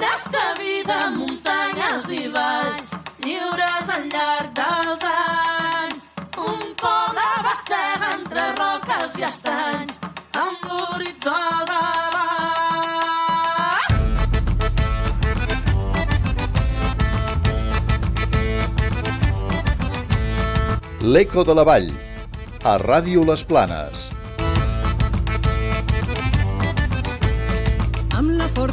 plenes de vida, muntanyes i valls, lliures al llarg dels anys. Un poble batega entre roques i estanys, amb l'horitzó al davant. L'Eco de la Vall, a Ràdio Les Planes.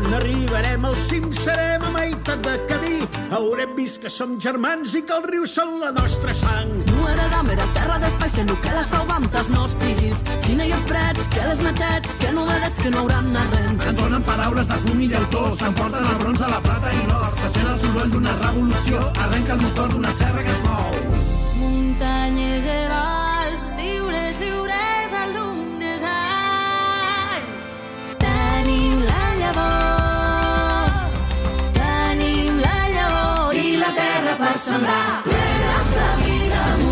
Quan arribarem al cim serem a meitat de camí. Haurem vist que som germans i que els rius són la nostra sang. No heredam era terra d'espai, sent que la salvam nous pills. Quina hi ha prats, que les netats, que novedats que no hauran arrent. Ens donen paraules de fum i llautó, s'emporten el bronze, la plata i l'or. Se sent el soroll d'una revolució, arrenca el motor d'una serra que es mou. Muntanyes i valls, lliures, lliures al llum anys. Tenim la llavor, terra per sembrar. Plenes de vida,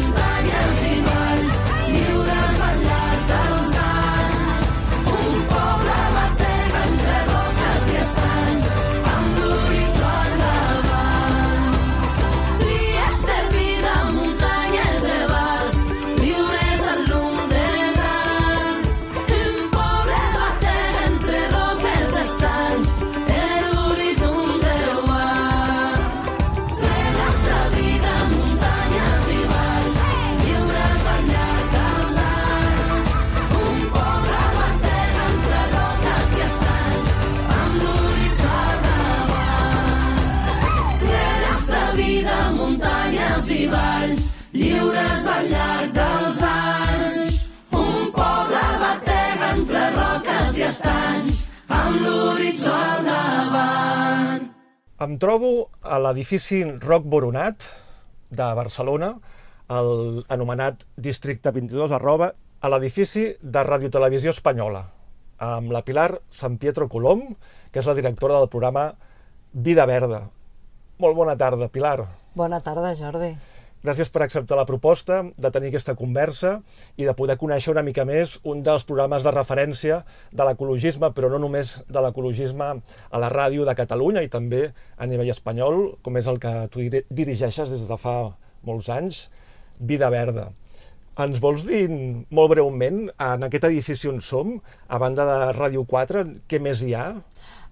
Em trobo a l'edifici Roc Boronat de Barcelona, el anomenat Districte 22 arroba, a l'edifici de Ràdio Televisió Espanyola, amb la Pilar San Pietro Colom, que és la directora del programa Vida Verda. Molt bona tarda, Pilar. Bona tarda, Jordi. Gràcies per acceptar la proposta de tenir aquesta conversa i de poder conèixer una mica més un dels programes de referència de l'ecologisme, però no només de l'ecologisme a la ràdio de Catalunya i també a nivell espanyol, com és el que tu diri- dirigeixes des de fa molts anys, Vida Verda. Ens vols dir molt breument, en aquest edifici on som, a banda de Ràdio 4, què més hi ha?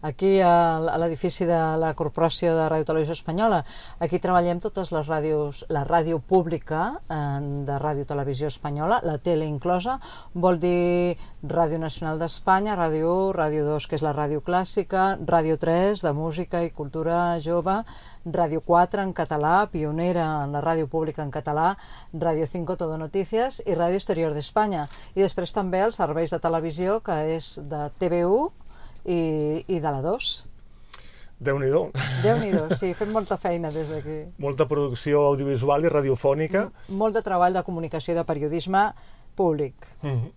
Aquí a l'edifici de la Corporació de Ràdio Televisió Espanyola, aquí treballem totes les ràdios, la ràdio pública eh, de Ràdio Televisió Espanyola, la tele inclosa, vol dir Ràdio Nacional d'Espanya, Ràdio 1, Ràdio 2, que és la ràdio clàssica, Ràdio 3, de música i cultura jove, Ràdio 4 en català, pionera en la ràdio pública en català, Ràdio 5 Todo Notícies i Ràdio Exterior d'Espanya. I després també els serveis de televisió, que és de TV1 i, i de la 2. Déu-n'hi-do. Déu-n'hi-do, sí, fem molta feina des d'aquí. Molta producció audiovisual i radiofònica. Molt de treball de comunicació i de periodisme públic. Mm -hmm.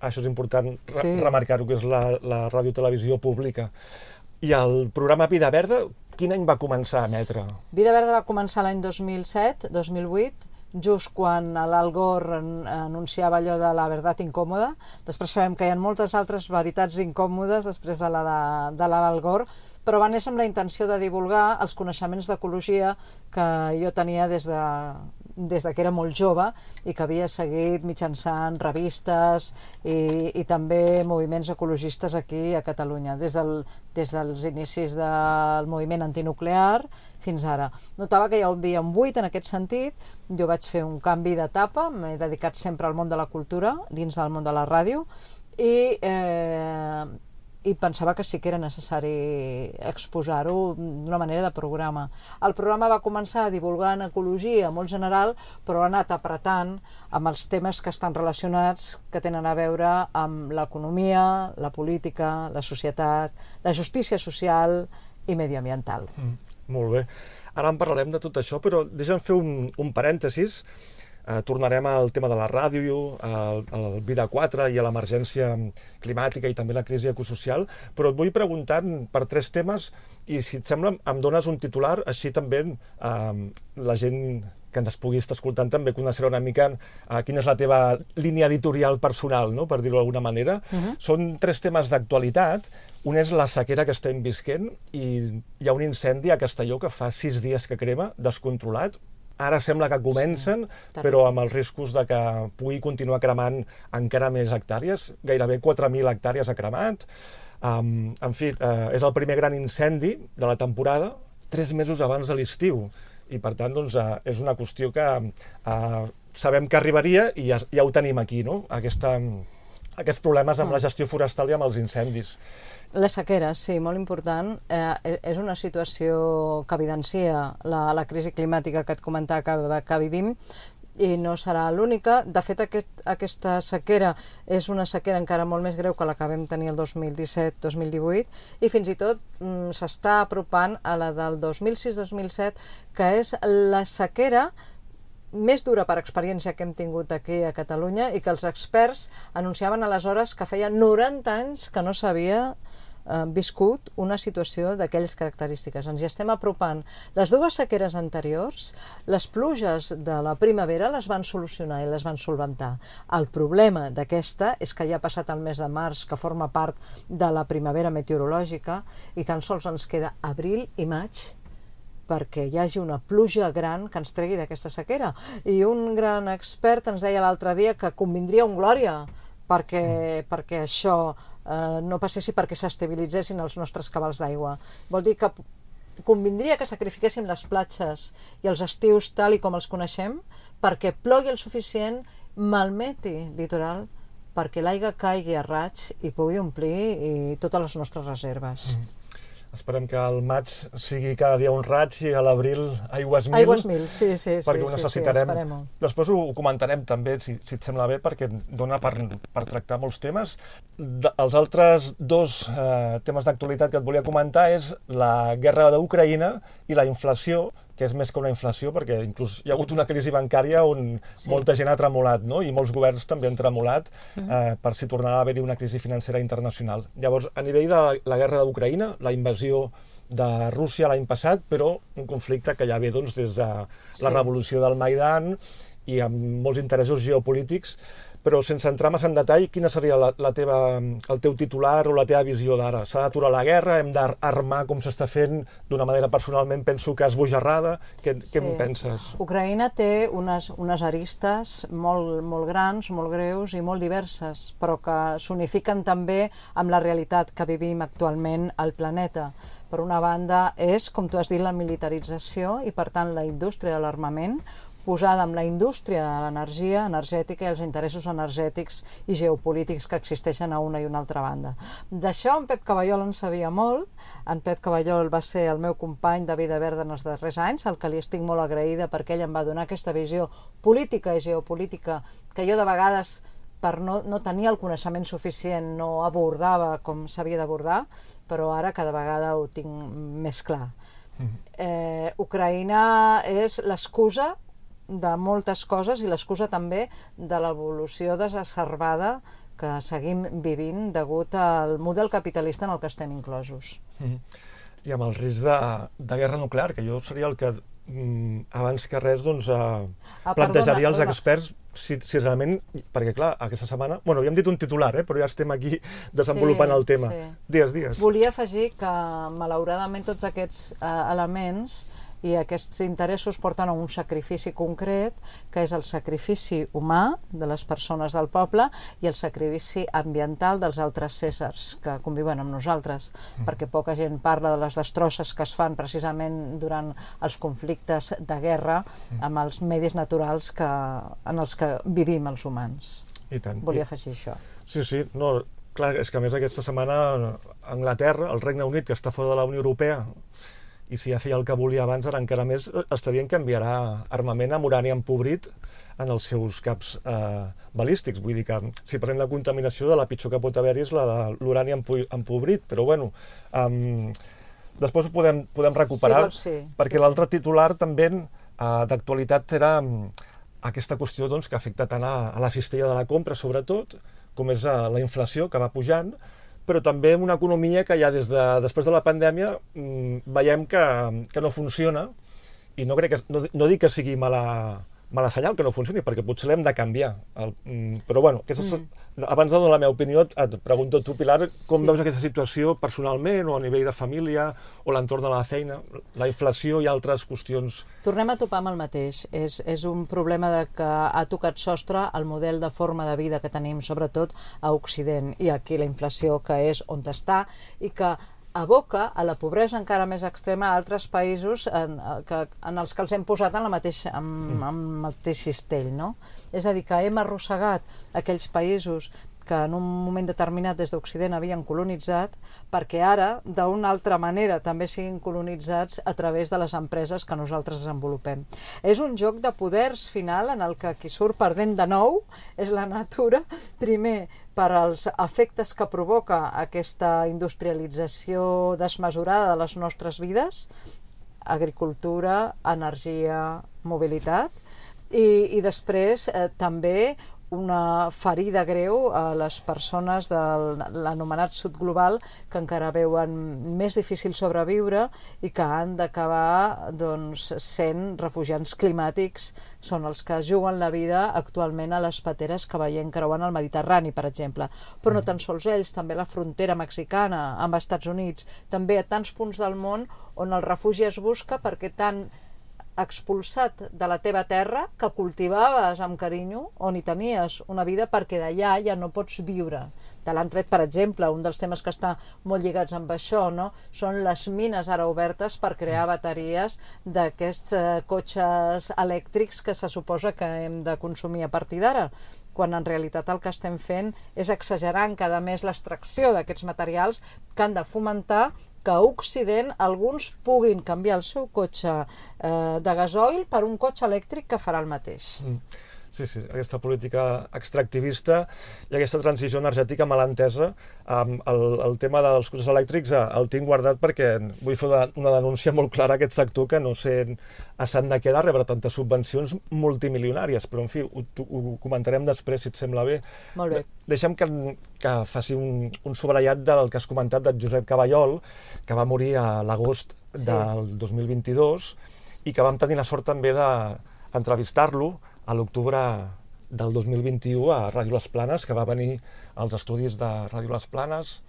això és important Sí. remarcar-ho, que és la, la ràdio-televisió pública. I el programa Vida Verda, quin any va començar a emetre? Vida Verda va començar l'any 2007, 2008, just quan l'Al Gore an- anunciava allò de la veritat incòmoda. Després sabem que hi ha moltes altres veritats incòmodes després de la de, de Gore, però va néixer amb la intenció de divulgar els coneixements d'ecologia que jo tenia des de, des de que era molt jove i que havia seguit mitjançant revistes i, i també moviments ecologistes aquí a Catalunya, des, del, des dels inicis del moviment antinuclear fins ara. Notava que hi havia un buit en aquest sentit, jo vaig fer un canvi d'etapa, m'he dedicat sempre al món de la cultura, dins del món de la ràdio, i, eh, i pensava que sí que era necessari exposar-ho d'una manera de programa. El programa va començar en ecologia molt general, però ha anat apretant amb els temes que estan relacionats, que tenen a veure amb l'economia, la política, la societat, la justícia social i medioambiental. Mm, molt bé. Ara en parlarem de tot això, però deixa'm fer un, un parèntesis. Eh, tornarem al tema de la ràdio, al, al Vida 4 i a l'emergència climàtica i també la crisi ecosocial, però et vull preguntar per tres temes i si et sembla em dones un titular, així també eh, la gent que ens pugui estar escoltant també conèixer una mica eh, quina és la teva línia editorial personal, no? per dir-ho d'alguna manera. Uh -huh. Són tres temes d'actualitat. Un és la sequera que estem visquent i hi ha un incendi a Castelló que fa sis dies que crema, descontrolat. Ara sembla que comencen, sí, però amb els riscos de que pugui continuar cremant encara més hectàrees. Gairebé 4.000 hectàrees ha cremat. Um, en fi, uh, és el primer gran incendi de la temporada, tres mesos abans de l'estiu i per tant doncs, uh, és una qüestió que uh, sabem que arribaria i ja, ja ho tenim aquí, no? Aquesta, aquests problemes amb la gestió forestal i amb els incendis. La sequera, sí, molt important. Eh, és una situació que evidencia la, la crisi climàtica que et comentava que, que vivim i no serà l'única. De fet, aquest, aquesta sequera és una sequera encara molt més greu que la que vam tenir el 2017-2018 i fins i tot mm, s'està apropant a la del 2006-2007, que és la sequera més dura per experiència que hem tingut aquí a Catalunya i que els experts anunciaven aleshores que feia 90 anys que no s'havia viscut una situació d'aquelles característiques. Ens hi estem apropant. Les dues sequeres anteriors, les pluges de la primavera les van solucionar i les van solventar. El problema d'aquesta és que ja ha passat el mes de març, que forma part de la primavera meteorològica, i tan sols ens queda abril i maig perquè hi hagi una pluja gran que ens tregui d'aquesta sequera. I un gran expert ens deia l'altre dia que convindria un glòria perquè, mm. perquè això eh, no passessi perquè s'estabilitzessin els nostres cabals d'aigua. Vol dir que convindria que sacrifiquéssim les platges i els estius tal i com els coneixem perquè plogui el suficient, malmeti litoral, perquè l'aigua caigui a raig i pugui omplir i totes les nostres reserves. Mm. Esperem que al maig sigui cada dia un raig i a l'abril aigües mil. Aigües mil, sí, sí. Perquè sí, ho necessitarem. Sí, sí, Després ho, ho comentarem també, si, si et sembla bé, perquè dona per, per tractar molts temes. De, els altres dos eh, temes d'actualitat que et volia comentar és la guerra d'Ucraïna i la inflació, que és més que una inflació, perquè inclús hi ha hagut una crisi bancària on sí. molta gent ha tremolat, no? i molts governs també han tremolat uh -huh. eh, per si tornava a haver-hi una crisi financera internacional. Llavors, a nivell de la, la guerra d'Ucraïna, la invasió de Rússia l'any passat, però un conflicte que ja ve doncs, des de la sí. revolució del Maidan i amb molts interessos geopolítics, però sense entrar massa en detall, quina seria la, la teva, el teu titular o la teva visió d'ara? S'ha d'aturar la guerra? Hem d'armar com s'està fent? D'una manera personalment penso que esbojarrada. Què, sí. què en penses? Ucraïna té unes, unes aristes molt, molt grans, molt greus i molt diverses, però que s'unifiquen també amb la realitat que vivim actualment al planeta. Per una banda és, com tu has dit, la militarització i per tant la indústria de l'armament posada amb la indústria de l'energia energètica i els interessos energètics i geopolítics que existeixen a una i una altra banda. D'això en Pep Cavallol en sabia molt. En Pep Cavallol va ser el meu company de vida verda en els darrers anys, el que li estic molt agraïda perquè ell em va donar aquesta visió política i geopolítica que jo de vegades per no, no tenir el coneixement suficient no abordava com s'havia d'abordar, però ara cada vegada ho tinc més clar. Eh, Ucraïna és l'excusa de moltes coses i l'excusa també de l'evolució desacerbada que seguim vivint degut al model capitalista en el que estem inclosos. I amb el risc de, de guerra nuclear, que jo seria el que mm, abans que res doncs, eh, Ah, plantejaria perdona, als experts si, si realment, perquè clar, aquesta setmana, bueno, havíem dit un titular, eh, però ja estem aquí desenvolupant Sí, el tema. sí. Digues, digues. Volia afegir que, malauradament, tots aquests eh, elements i aquests interessos porten a un sacrifici concret, que és el sacrifici humà de les persones del poble i el sacrifici ambiental dels altres cèsars que conviuen amb nosaltres, perquè poca gent parla de les destrosses que es fan precisament durant els conflictes de guerra amb els medis naturals que, en els que vivim els humans. I tant. Volia I- afegir això. Sí, sí, no, clar, és que a més aquesta setmana Anglaterra, el Regne Unit, que està fora de la Unió Europea, i si ja feia el que volia abans, ara encara més està dient que enviarà armament amb urani empobrit en els seus caps eh, balístics. Vull dir que si parlem de contaminació, de la pitjor que pot haver-hi és la de l'urani empo- empobrit, però bueno, um, després ho podem, podem recuperar, vols, sí. perquè Sí, sí. l'altre titular també eh, d'actualitat era mm, aquesta qüestió doncs, que afecta tant a, a la cistella de la compra, sobretot, com és eh, la inflació, que va pujant, però també una economia que ja des de, després de la pandèmia mm, veiem que, que no funciona i no, crec que, no, no dic que sigui mala, mala senyal que no funcioni, perquè potser l'hem de canviar. El, mm, però bueno, aquesta, mm. abans de donar la meva opinió, et, pregunto tu, Pilar, com Sí. veus aquesta situació personalment o a nivell de família o l'entorn de la feina, la inflació i altres qüestions Tornem a topar amb el mateix. És, és un problema de que ha tocat sostre el model de forma de vida que tenim, sobretot a Occident, i aquí la inflació que és on està, i que aboca a la pobresa encara més extrema a altres països en, que, en els que els hem posat en, la mateixa, en, en el mateix cistell. No? És a dir, que hem arrossegat aquells països que en un moment determinat des d'Occident havien colonitzat, perquè ara, d'una altra manera, també siguin colonitzats a través de les empreses que nosaltres desenvolupem. És un joc de poders final en el que qui surt perdent de nou és la natura, primer per als efectes que provoca aquesta industrialització desmesurada de les nostres vides, agricultura, energia, mobilitat, i, i després eh, també una ferida greu a les persones de l'anomenat sud global que encara veuen més difícil sobreviure i que han d'acabar doncs, sent refugiats climàtics són els que juguen la vida actualment a les pateres que veiem creuen el Mediterrani, per exemple. Però no tan sols ells, també la frontera mexicana amb Estats Units, també a tants punts del món on el refugi es busca perquè tant expulsat de la teva terra que cultivaves amb carinyo on hi tenies una vida perquè d'allà ja no pots viure. Te l'han tret, per exemple, un dels temes que està molt lligats amb això, no? són les mines ara obertes per crear bateries d'aquests eh, cotxes elèctrics que se suposa que hem de consumir a partir d'ara quan en realitat el que estem fent és exagerar encara més l'extracció d'aquests materials que han de fomentar que a Occident alguns puguin canviar el seu cotxe eh, de gasoil per un cotxe elèctric que farà el mateix. Sí, sí, aquesta política extractivista i aquesta transició energètica mal entesa. Um, el, el tema dels cotxes elèctrics eh, el tinc guardat perquè vull fer una, denúncia molt clara a aquest sector que no sé a Sant de què de rebre tantes subvencions multimilionàries, però en fi, ho, ho comentarem després, si et sembla bé. Molt bé. De- Deixa'm que, que faci un, un sobrellat del que has comentat de Josep Caballol, que va morir a l'agost Sí. del 2022 i que vam tenir la sort també d'entrevistar-lo a l'octubre del 2021 a Ràdio Les Planes, que va venir als estudis de Ràdio Les Planes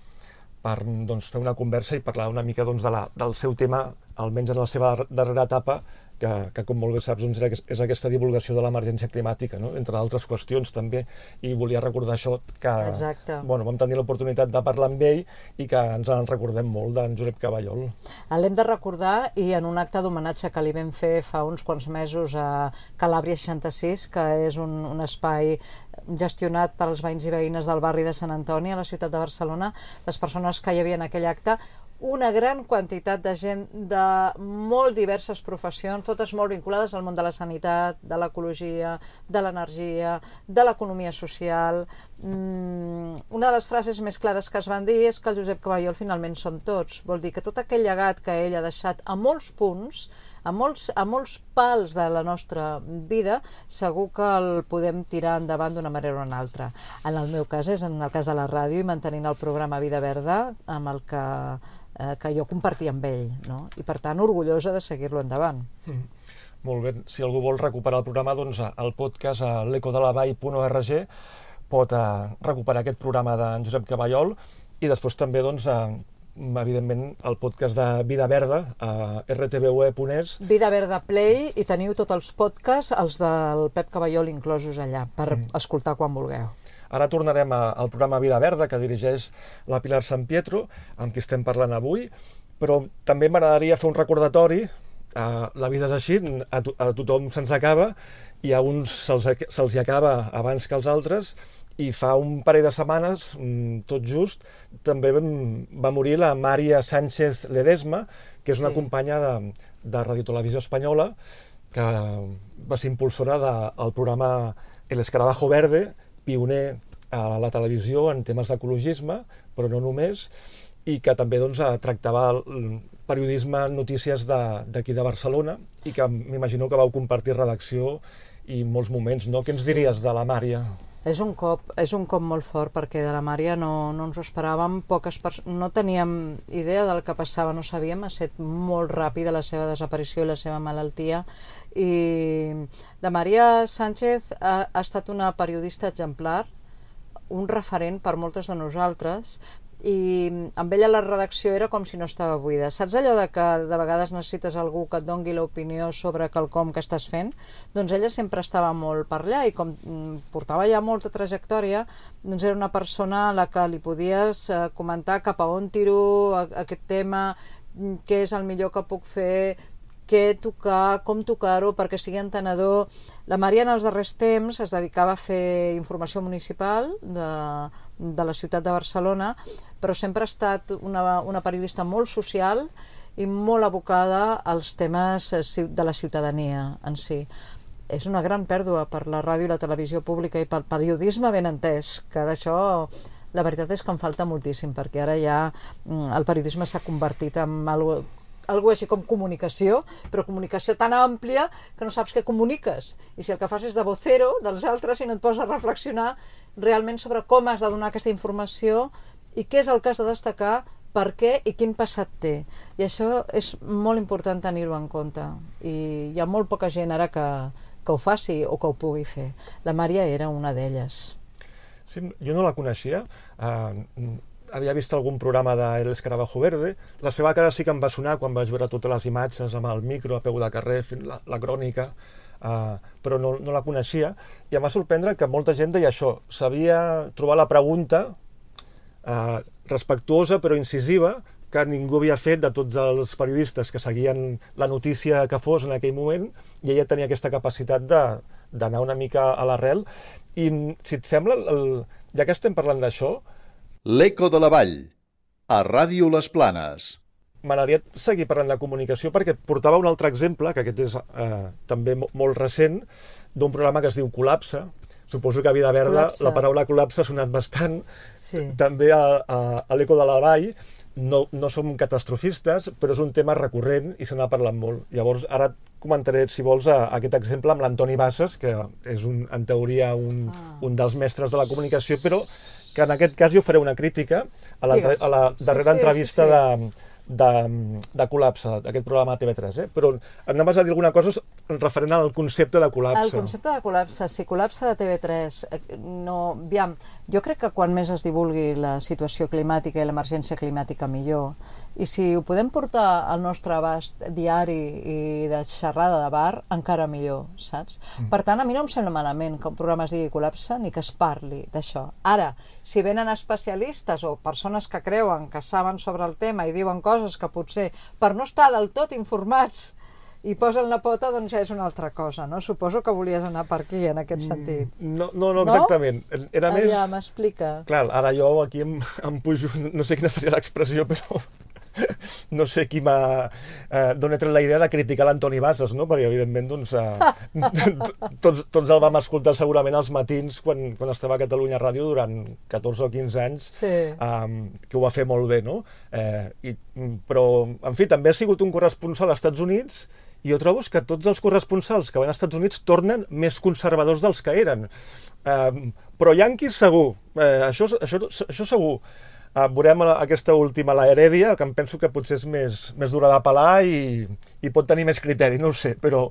per doncs, fer una conversa i parlar una mica doncs, de la, del seu tema, almenys en la seva darrera etapa, que, que com molt bé saps doncs, és aquesta divulgació de l'emergència climàtica, no? entre altres qüestions també, i volia recordar això, que Exacte. bueno, vam tenir l'oportunitat de parlar amb ell i que ens en recordem molt d'en Josep Caballol. L'hem de recordar i en un acte d'homenatge que li vam fer fa uns quants mesos a Calàbria 66, que és un, un espai gestionat per als veïns i veïnes del barri de Sant Antoni a la ciutat de Barcelona, les persones que hi havia en aquell acte una gran quantitat de gent de molt diverses professions, totes molt vinculades al món de la sanitat, de l'ecologia, de l'energia, de l'economia social. Mm, una de les frases més clares que es van dir és que el Josep Caballol finalment som tots. Vol dir que tot aquell llegat que ell ha deixat a molts punts a molts, a molts pals de la nostra vida segur que el podem tirar endavant d'una manera o una altra. En el meu cas és en el cas de la ràdio i mantenint el programa Vida Verda amb el que, eh, que jo compartia amb ell, no? i per tant orgullosa de seguir-lo endavant. Mm. Molt bé. Si algú vol recuperar el programa, doncs el podcast a l'ecodelavall.org pot eh, recuperar aquest programa d'en Josep Caballol i després també, doncs, eh, evidentment, el podcast de Vida Verda a rtve.es. Vida Verda Play i teniu tots els podcasts, els del Pep Caballol inclosos allà, per mm. escoltar quan vulgueu. Ara tornarem a, al programa Vida Verda, que dirigeix la Pilar San Pietro, amb qui estem parlant avui, però també m'agradaria fer un recordatori Uh, la vida és així, a, to a tothom se'ns acaba i a uns se'ls se acaba abans que als altres i fa un parell de setmanes, mm, tot just, també va morir la Maria Sánchez Ledesma, que és una sí. companya de, de Radio Televisió Espanyola, que va ser impulsora del de, programa El Escarabajo Verde, pioner a la televisió en temes d'ecologisme, però no només, i que també doncs, tractava el periodisme notícies d'aquí de, de Barcelona i que m'imagino que vau compartir redacció i molts moments, no? Què ens diries de la Mària? És un cop, és un cop molt fort perquè de la Mària no, no ens ho esperàvem, poques no teníem idea del que passava, no sabíem, ha estat molt ràpida la seva desaparició i la seva malaltia. I la Maria Sánchez ha, ha estat una periodista exemplar, un referent per moltes de nosaltres, i amb ella la redacció era com si no estava buida. Saps allò de que de vegades necessites algú que et dongui l'opinió sobre quelcom que estàs fent? Doncs ella sempre estava molt per allà i com mm, portava ja molta trajectòria, doncs era una persona a la que li podies eh, comentar cap a on tiro aquest tema, mm, què és el millor que puc fer, què tocar, com tocar-ho perquè sigui entenedor. La Maria en els darrers temps es dedicava a fer informació municipal de, de la ciutat de Barcelona, però sempre ha estat una, una periodista molt social i molt abocada als temes eh, de la ciutadania en si. És una gran pèrdua per la ràdio i la televisió pública i pel periodisme ben entès, que d'això la veritat és que em falta moltíssim, perquè ara ja mm, el periodisme s'ha convertit en algo algo així com comunicació, però comunicació tan àmplia que no saps què comuniques. I si el que fas és de vocero dels altres i no et poses a reflexionar realment sobre com has de donar aquesta informació i què és el que has de destacar, per què i quin passat té. I això és molt important tenir-ho en compte. I hi ha molt poca gent ara que, que ho faci o que ho pugui fer. La Maria era una d'elles. Sí, jo no la coneixia. Uh, havia vist algun programa de Escarabajo Verde. La seva cara sí que em va sonar quan vaig veure totes les imatges amb el micro a peu de carrer fent la, la crònica, uh, però no, no la coneixia. I em va sorprendre que molta gent deia això. Sabia trobar la pregunta uh, respectuosa però incisiva que ningú havia fet de tots els periodistes que seguien la notícia que fos en aquell moment i ella tenia aquesta capacitat d'anar una mica a l'arrel. I si et sembla, el, ja que estem parlant d'això, L'Eco de la Vall, a Ràdio Les Planes. M'agradaria seguir parlant de comunicació perquè portava un altre exemple, que aquest és eh, també molt recent, d'un programa que es diu Col·lapse. Suposo que a Vida Verda col·lapse. la paraula col·lapse ha sonat bastant. Sí. També a, a, a l'Eco de la Vall no, no som catastrofistes, però és un tema recurrent i se n'ha parlat molt. Llavors, ara comentaré, si vols, a, a aquest exemple amb l'Antoni Bassas, que és, un, en teoria, un, ah. un dels mestres de la comunicació, però que en aquest cas jo faré una crítica a la, a la darrera sí, sí, entrevista sí, sí. de de, de col·lapse, d'aquest programa TV3, eh? però anaves a dir alguna cosa referent al concepte de col·lapse. El concepte de col·lapse, sí, col·lapse de TV3, eh, no, aviam, jo crec que quan més es divulgui la situació climàtica i l'emergència climàtica millor, i si ho podem portar al nostre abast diari i de xerrada de bar, encara millor, saps? Mm. Per tant, a mi no em sembla malament que un programa es digui col·lapse ni que es parli d'això. Ara, si venen especialistes o persones que creuen que saben sobre el tema i diuen coses que potser per no estar del tot informats i posen la pota, doncs ja és una altra cosa, no? Suposo que volies anar per aquí, en aquest mm, sentit. No, no, no exactament. No? Era més... Ja, m'explica. Clar, ara jo aquí em, em pujo, no sé quina seria l'expressió, però no sé qui m'ha... Eh, d'on he tret la idea de criticar l'Antoni Bassas, no? Perquè, evidentment, doncs, eh, tots, tots el vam escoltar segurament als matins quan, quan estava a Catalunya Ràdio durant 14 o 15 anys, sí. eh, que ho va fer molt bé, no? Eh, i, però, en fi, també ha sigut un corresponsal als Estats Units i jo trobo que tots els corresponsals que van als Estats Units tornen més conservadors dels que eren. Eh, però yanquis segur, eh, això, això, això segur. Uh, veurem la- aquesta última, la Heredia, que em penso que potser és més, més dura de pelar i, i pot tenir més criteri, no ho sé, però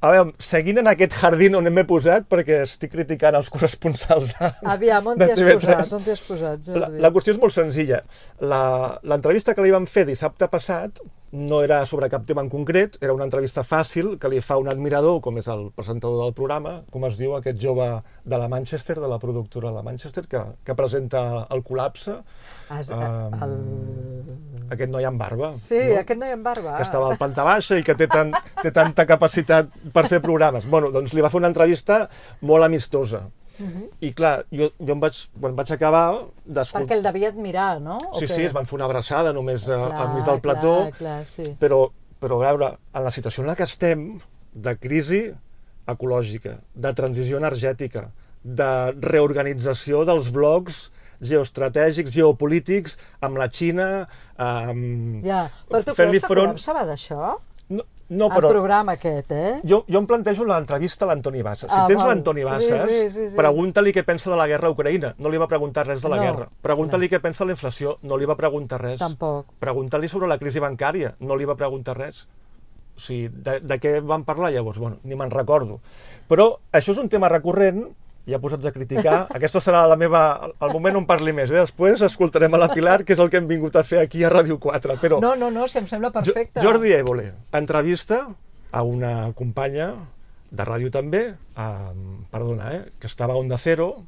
a veure, seguint en aquest jardí on m'he posat, perquè estic criticant els corresponsals de, Aviam, on t'hi has TV3. posat? On t'hi has posat, La, Jordi? la qüestió és molt senzilla. La- L'entrevista que li vam fer dissabte passat no era sobre cap tema en concret, era una entrevista fàcil que li fa un admirador, com és el presentador del programa, com es diu aquest jove de la Manchester, de la productora de la Manchester, que, que presenta el col·lapse, Has, um, el... aquest noi amb barba. Sí, no? aquest noi amb barba. que estava al planta baixa i que té, tan, té tanta capacitat per fer programes. Bueno, doncs li va fer una entrevista molt amistosa. Mhm. I clar, jo, jo em vaig, quan vaig acabar. Perquè el devia admirar, no? O Sí, què? sí, es van fer una abraçada només a, Clar, al mig del plató, Clar, clar, sí. però, però a veure, en la situació en la que estem, de crisi ecològica, de transició energètica, de reorganització dels blocs geoestratègics, geopolítics, amb la Xina, amb... Ja, però tu creus que front... va d'això? No, no El però... programa aquest, eh? Jo, jo em plantejo l'entrevista a l'Antoni Bassa. Si Ah, tens l'Antoni Sí, Bassas, sí, sí, sí. pregunta-li què pensa de la guerra a Ucraïna. No li va preguntar res de la No, guerra. Pregunta-li què pensa de la inflació. No li va preguntar res. Tampoc. Pregunta-li sobre la crisi bancària. No li va preguntar res. O sigui, de, de què van parlar llavors? Bueno, ni me'n recordo. Però això és un tema recurrent ja posats a criticar. Aquesta serà la meva, el moment on parli més. Eh? Després escoltarem a la Pilar, que és el que hem vingut a fer aquí a Ràdio 4. Però No, no, no, si em sembla perfecte. Jo- Jordi Évole, entrevista a una companya de ràdio també, a, perdona, eh, que estava a Onda Cero,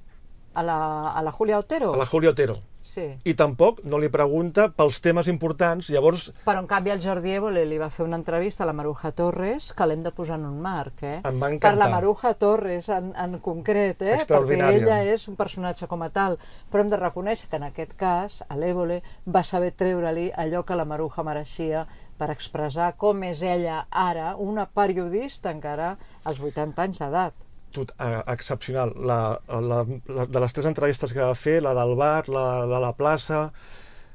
A la, a la Julia Otero? a la Julia Otero. Sí. I tampoc no li pregunta pels temes importants, llavors Però, en canvi, el Jordi Évole li va fer una entrevista a la Maruja Torres que l'hem de posar en un marc, eh? Em va Per encantar. la Maruja Torres, en, en concret, eh? Perquè ella és un personatge com a tal. Però hem de reconèixer que, en aquest cas, a l'Évole va saber treure-li allò que la Maruja mereixia per expressar com és ella ara, una periodista encara als 80 anys d'edat. Tot, eh, excepcional. La, la, la, de les tres entrevistes que va fer, la del bar, la de la plaça,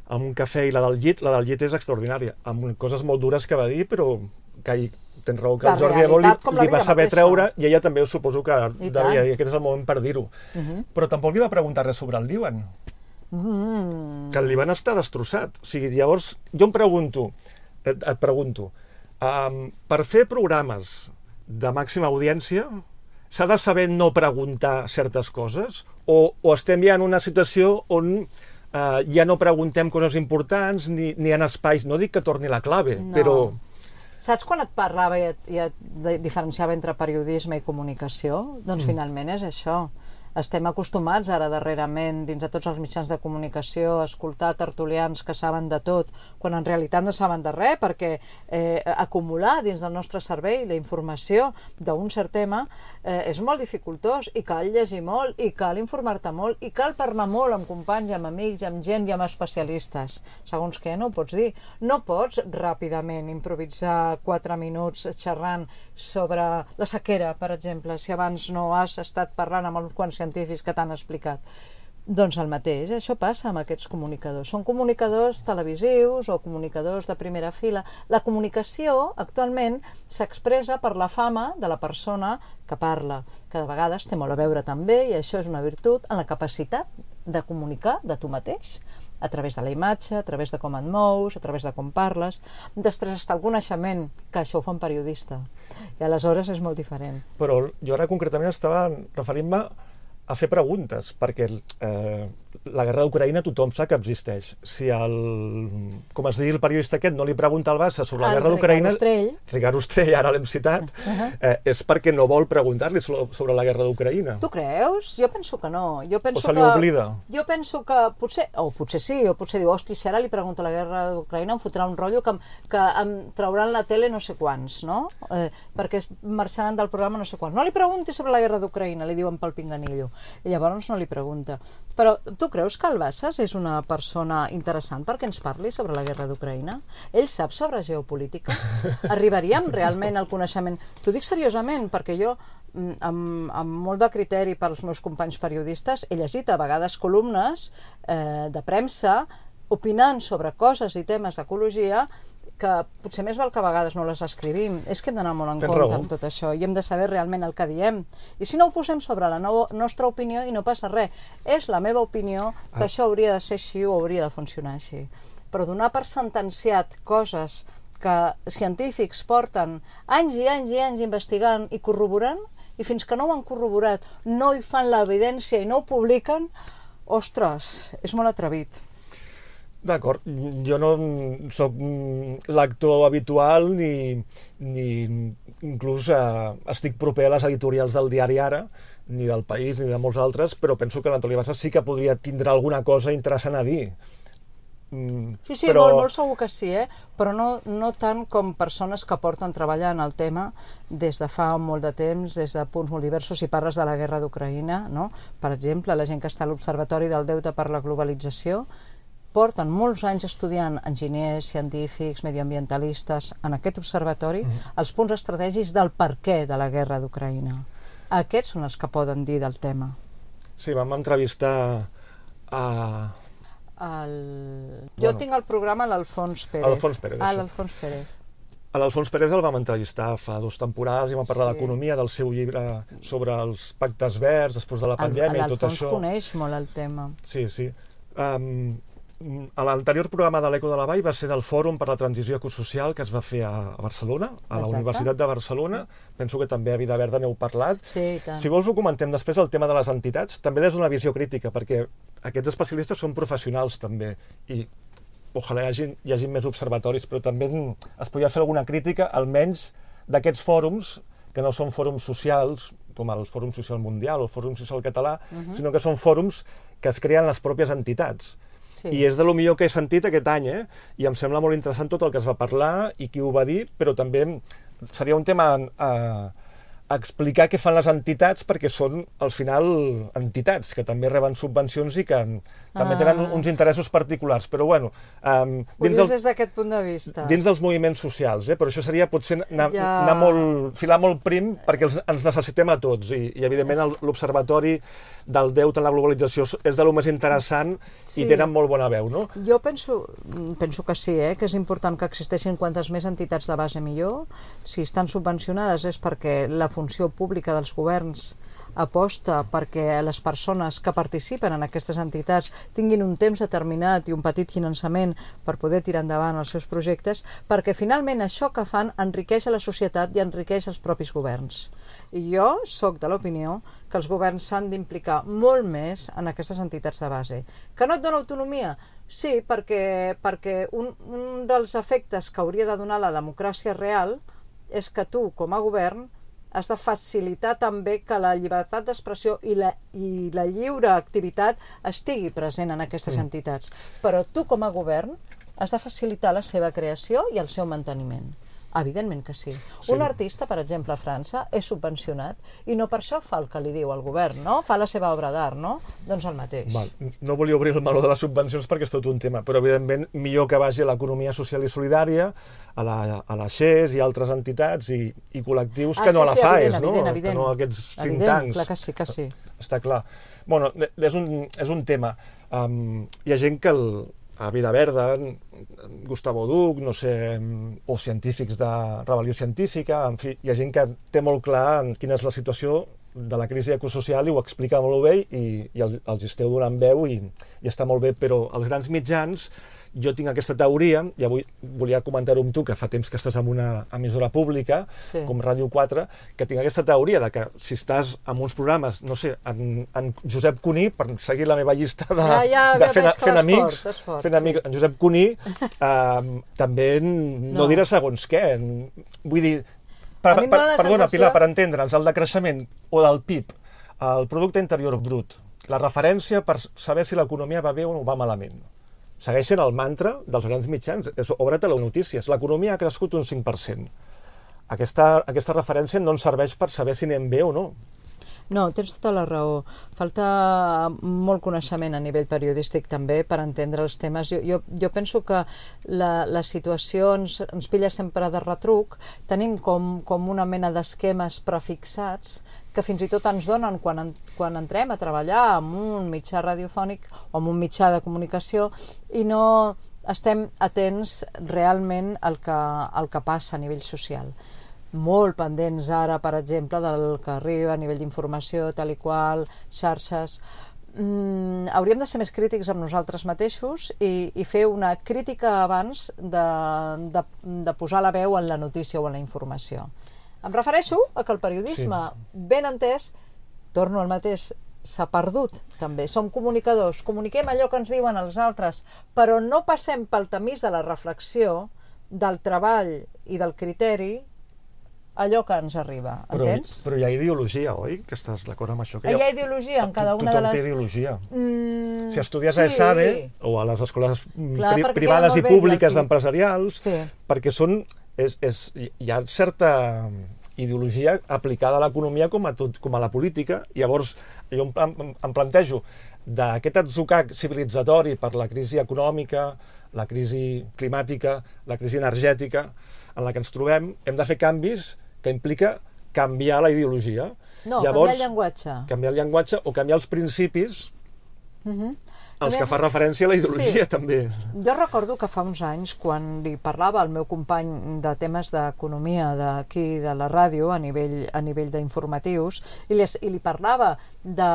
amb un cafè i la del llit, la del llit és extraordinària, amb coses molt dures que va dir, però que hi, tens raó que La el Jordi com la li va saber mateixa. treure i ella també suposo que I devia dir aquest és el moment per dir-ho. Però tampoc li va preguntar res sobre el Líban. Mm. que el Líban està destrossat. O sigui, llavors, jo em pregunto, et, et pregunto, um, per fer programes de màxima audiència, s'ha de saber no preguntar certes coses? O, o estem ja en una situació on uh, ja no preguntem coses importants ni, ni en espais, no dic que torni la clave, No. però Saps quan et parlava i et, i et diferenciava entre periodisme i comunicació? Doncs mm. finalment és això. Estem acostumats ara darrerament, dins de tots els mitjans de comunicació, a escoltar tertulians que saben de tot, quan en realitat no saben de res, perquè eh, acumular dins del nostre cervell la informació d'un cert tema eh, és molt dificultós i cal llegir molt i cal informar-te molt i cal parlar molt amb companys, amb amics, amb gent i amb especialistes. Segons què, no ho pots dir. No pots ràpidament improvisar quatre minuts xerrant sobre la sequera, per exemple, si abans no has estat parlant amb uns quants científics que t'han explicat. Doncs el mateix, això passa amb aquests comunicadors. Són comunicadors televisius o comunicadors de primera fila. La comunicació actualment s'expressa per la fama de la persona que parla, que de vegades té molt a veure també, i això és una virtut, en la capacitat de comunicar de tu mateix a través de la imatge, a través de com et mous, a través de com parles. Després està el coneixement, que això ho fa un periodista. I aleshores és molt diferent. però jo ara concretament estava referint-me a fer preguntes, perquè eh, la guerra d'Ucraïna tothom sap que existeix. Si el, com es diu el periodista aquest, no li pregunta al Bassa sobre la El guerra d'Ucraïna... Ricard Ostrell. Ricard Ostrell, ara l'hem citat, eh, és perquè no vol preguntar-li so- sobre la guerra d'Ucraïna. Tu creus? Jo penso que no. Jo penso se li que... oblida? Jo penso que potser, o potser sí, o potser diu, hosti, si ara li pregunto la guerra d'Ucraïna em fotrà un rotllo que, em- que em trauran la tele no sé quants, no? Eh, perquè es marxaran del programa no sé quants. No li pregunti sobre la guerra d'Ucraïna, li diuen pel pinganillo. I llavors no li pregunta. Però tu creus que el Bassas és una persona interessant perquè ens parli sobre la guerra d'Ucraïna? Ell sap sobre geopolítica? Arribaríem realment al coneixement? T'ho dic seriosament, perquè jo mm, amb, amb molt de criteri pels meus companys periodistes, he llegit a vegades columnes eh, de premsa opinant sobre coses i temes d'ecologia que potser més val que a vegades no les escrivim. És que hem d'anar molt en Tens compte raó. amb tot això i hem de saber realment el que diem. I si no ho posem sobre la no nostra opinió i no passa res. És la meva opinió que Ah. això hauria de ser així o hauria de funcionar així. Però donar per sentenciat coses que científics porten anys i anys i anys investigant i corroborant, i fins que no ho han corroborat no hi fan l'evidència i no ho publiquen, ostres, és molt atrevit. D'acord, jo no sóc lector habitual ni, ni inclús eh, estic proper a les editorials del diari Ara, ni del País ni de molts altres, però penso que l'Antoni Bassa sí que podria tindre alguna cosa interessant a dir. Mm, Sí, sí, molt, molt segur que sí, eh? però no, no tant com persones que porten treballant el tema des de fa molt de temps, des de punts molt diversos, si parles de la guerra d'Ucraïna, no? per exemple, la gent que està a l'Observatori del Deute per la Globalització, porten molts anys estudiant enginyers, científics, mediambientalistes en aquest observatori els punts estratègics del per què de la guerra d'Ucraïna. Aquests són els que poden dir del tema. Sí, vam entrevistar a... El... Jo Bueno. tinc al programa l'Alfons Pérez. Alfons Pérez, Ah, l'Alfons Pérez. A l'Alfons Pérez el vam entrevistar fa dues temporades i vam parlar Sí. d'economia, del seu llibre sobre els pactes verds després de la pandèmia i tot L'Alfons això. coneix molt el tema. Sí, sí. Um, a l'anterior programa de l'Eco de la Vall va ser del Fòrum per la Transició Ecosocial que es va fer a Barcelona, a la Exacte. Universitat de Barcelona. Penso que també a Vida Verda n'heu parlat. Sí, tant. Si vols ho comentem després el tema de les entitats, també des d'una visió crítica, perquè aquests especialistes són professionals també i ojalà hi hagi, hi hagi més observatoris, però també es podria fer alguna crítica, almenys d'aquests fòrums, que no són fòrums socials, com el Fòrum Social Mundial o el Fòrum Social Català, sinó que són fòrums que es creen les pròpies entitats. Sí. I és de lo millor que he sentit aquest any, eh? I em sembla molt interessant tot el que es va parlar i qui ho va dir, però també seria un tema a explicar què fan les entitats perquè són, al final, entitats que també reben subvencions i que també Ah. tenen uns interessos particulars. Però, bueno, um, dins, del, des d'aquest punt de vista. dins dels moviments socials, eh? però això seria potser anar, Ja. anar molt, filar molt prim perquè els, ens necessitem a tots i, i evidentment l'Observatori del Deute en la Globalització és de lo més interessant Sí. i tenen molt bona veu, no? Jo penso, mm, penso que sí, eh? que és important que existeixin quantes més entitats de base millor. Si estan subvencionades és perquè la funció pública dels governs aposta perquè les persones que participen en aquestes entitats tinguin un temps determinat i un petit finançament per poder tirar endavant els seus projectes, perquè finalment això que fan enriqueix a la societat i enriqueix els propis governs. I jo sóc de l'opinió que els governs s'han d'implicar molt més en aquestes entitats de base. Que no et dona autonomia? Sí, perquè, perquè un, un dels efectes que hauria de donar la democràcia real és que tu, com a govern, has de facilitar també que la llibertat d'expressió i la, i la lliure activitat estigui present en aquestes entitats. Però tu, com a govern, has de facilitar la seva creació i el seu manteniment. Evidentment que sí. sí. Un artista, per exemple, a França, és subvencionat i no per això fa el que li diu el govern, no? Fa la seva obra d'art, no? Doncs el mateix. Val. No volia obrir el meló de les subvencions perquè és tot un tema, però evidentment millor que vagi a l'economia social i solidària, a la, a la XES i altres entitats i, i col·lectius que Ah, no sí, a la sí, FAES, evident, no? evident, que evident. no aquests think Evident, tanks. clar que sí, que sí. Està clar. Bueno, és un, és un tema. Um, hi ha gent que el, a Vida Verda, Gustavo Duc, no sé, o científics de rebel·lió científica, en fi, hi ha gent que té molt clar en quina és la situació de la crisi ecosocial i ho explica molt bé i, i els, els esteu donant veu i, i està molt bé, però els grans mitjans jo tinc aquesta teoria, i avui volia comentar-ho amb tu, que fa temps que estàs en una emissora pública, Sí. com Ràdio 4, que tinc aquesta teoria de que si estàs en uns programes, no sé, en, en Josep Cuní, per seguir la meva llista de, Ja, ja, de fent, fent amics, fort, fort, fent amics, sí. en Josep Cuní, eh, també no, No. dirà segons què. Vull dir, per, per, perdona, sensació- Pilar, per entendre'ns, el decreixement o del PIB, el producte interior brut, la referència per saber si l'economia va bé o va malament. Segueix sent el mantra dels grans mitjans. Obre telenotícies. L'economia ha crescut un 5%. Aquesta, aquesta referència no ens serveix per saber si anem bé o no. No, tens tota la raó. Falta molt coneixement a nivell periodístic també per entendre els temes. Jo, jo, jo penso que la, la situació ens, ens pilla sempre de retruc. Tenim com, com una mena d'esquemes prefixats que fins i tot ens donen quan, en, quan entrem a treballar amb un mitjà radiofònic o amb un mitjà de comunicació i no estem atents realment al que, al que passa a nivell social molt pendents ara, per exemple, del que arriba a nivell d'informació, tal i qual, xarxes... Mm, hauríem de ser més crítics amb nosaltres mateixos i, i fer una crítica abans de, de, de posar la veu en la notícia o en la informació. Em refereixo a que el periodisme, sí. ben entès, torno al mateix, s'ha perdut, també. Som comunicadors, comuniquem allò que ens diuen els altres, però no passem pel tamís de la reflexió, del treball i del criteri allò que ens arriba, Però, entens? però hi ha ideologia, oi? Que estàs d'acord amb això? Que Hi ha ideologia en cada una de Tothom les... té ideologia. Mm, Si estudies sí. a ESADE o a les escoles mm, Clar, pri privades i públiques aquí. empresarials, Sí. perquè són, és, és, hi ha certa ideologia aplicada a l'economia com, a tot, com a la política. Llavors, jo em, em, em plantejo d'aquest atzucac civilitzatori per la crisi econòmica, la crisi climàtica, la crisi energètica en la que ens trobem, hem de fer canvis que implica canviar la ideologia. No, canviar el llenguatge. Canviar el llenguatge o canviar els principis Mhm. els A que fa referència a la ideologia, Sí. també. Jo recordo que fa uns anys, quan li parlava al meu company de temes d'economia d'aquí de la ràdio, a nivell, a nivell d'informatius, i, li- i li parlava de,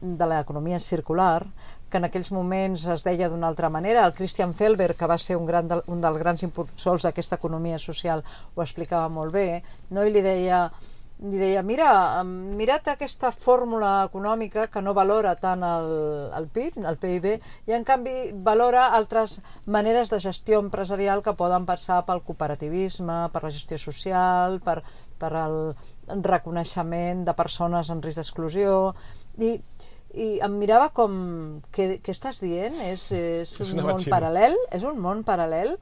de l'economia circular, que en aquells moments es deia d'una altra manera. El Christian Felber, que va ser un, gran, del- un dels grans impulsors d'aquesta economia social, ho explicava molt bé, no? i li deia li deia, mira, mira't aquesta fórmula econòmica que no valora tant el, el PIB, el PIB, i en canvi valora altres maneres de gestió empresarial que poden passar pel cooperativisme, per la gestió social, per, per el reconeixement de persones en risc d'exclusió, i, i em mirava com, què, què estàs dient? És, és És un una món batxina. paral·lel? És un món paral·lel?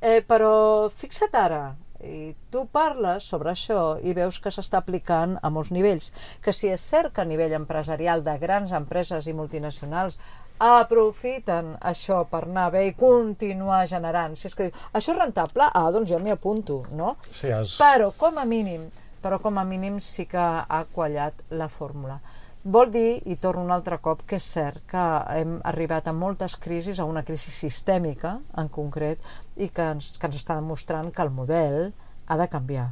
Eh, però fixa't ara, i tu parles sobre això i veus que s'està aplicant a molts nivells. Que si és cert que a nivell empresarial de grans empreses i multinacionals aprofiten això per anar bé i continuar generant. Si és que diu, això és rentable? Ah, doncs jo m'hi apunto, no? Sí, has... Però com a mínim, però com a mínim sí que ha quallat la fórmula. Vol dir, i torno un altre cop, que és cert que hem arribat a moltes crisis, a una crisi sistèmica en concret, i que ens, que ens està demostrant que el model ha de canviar.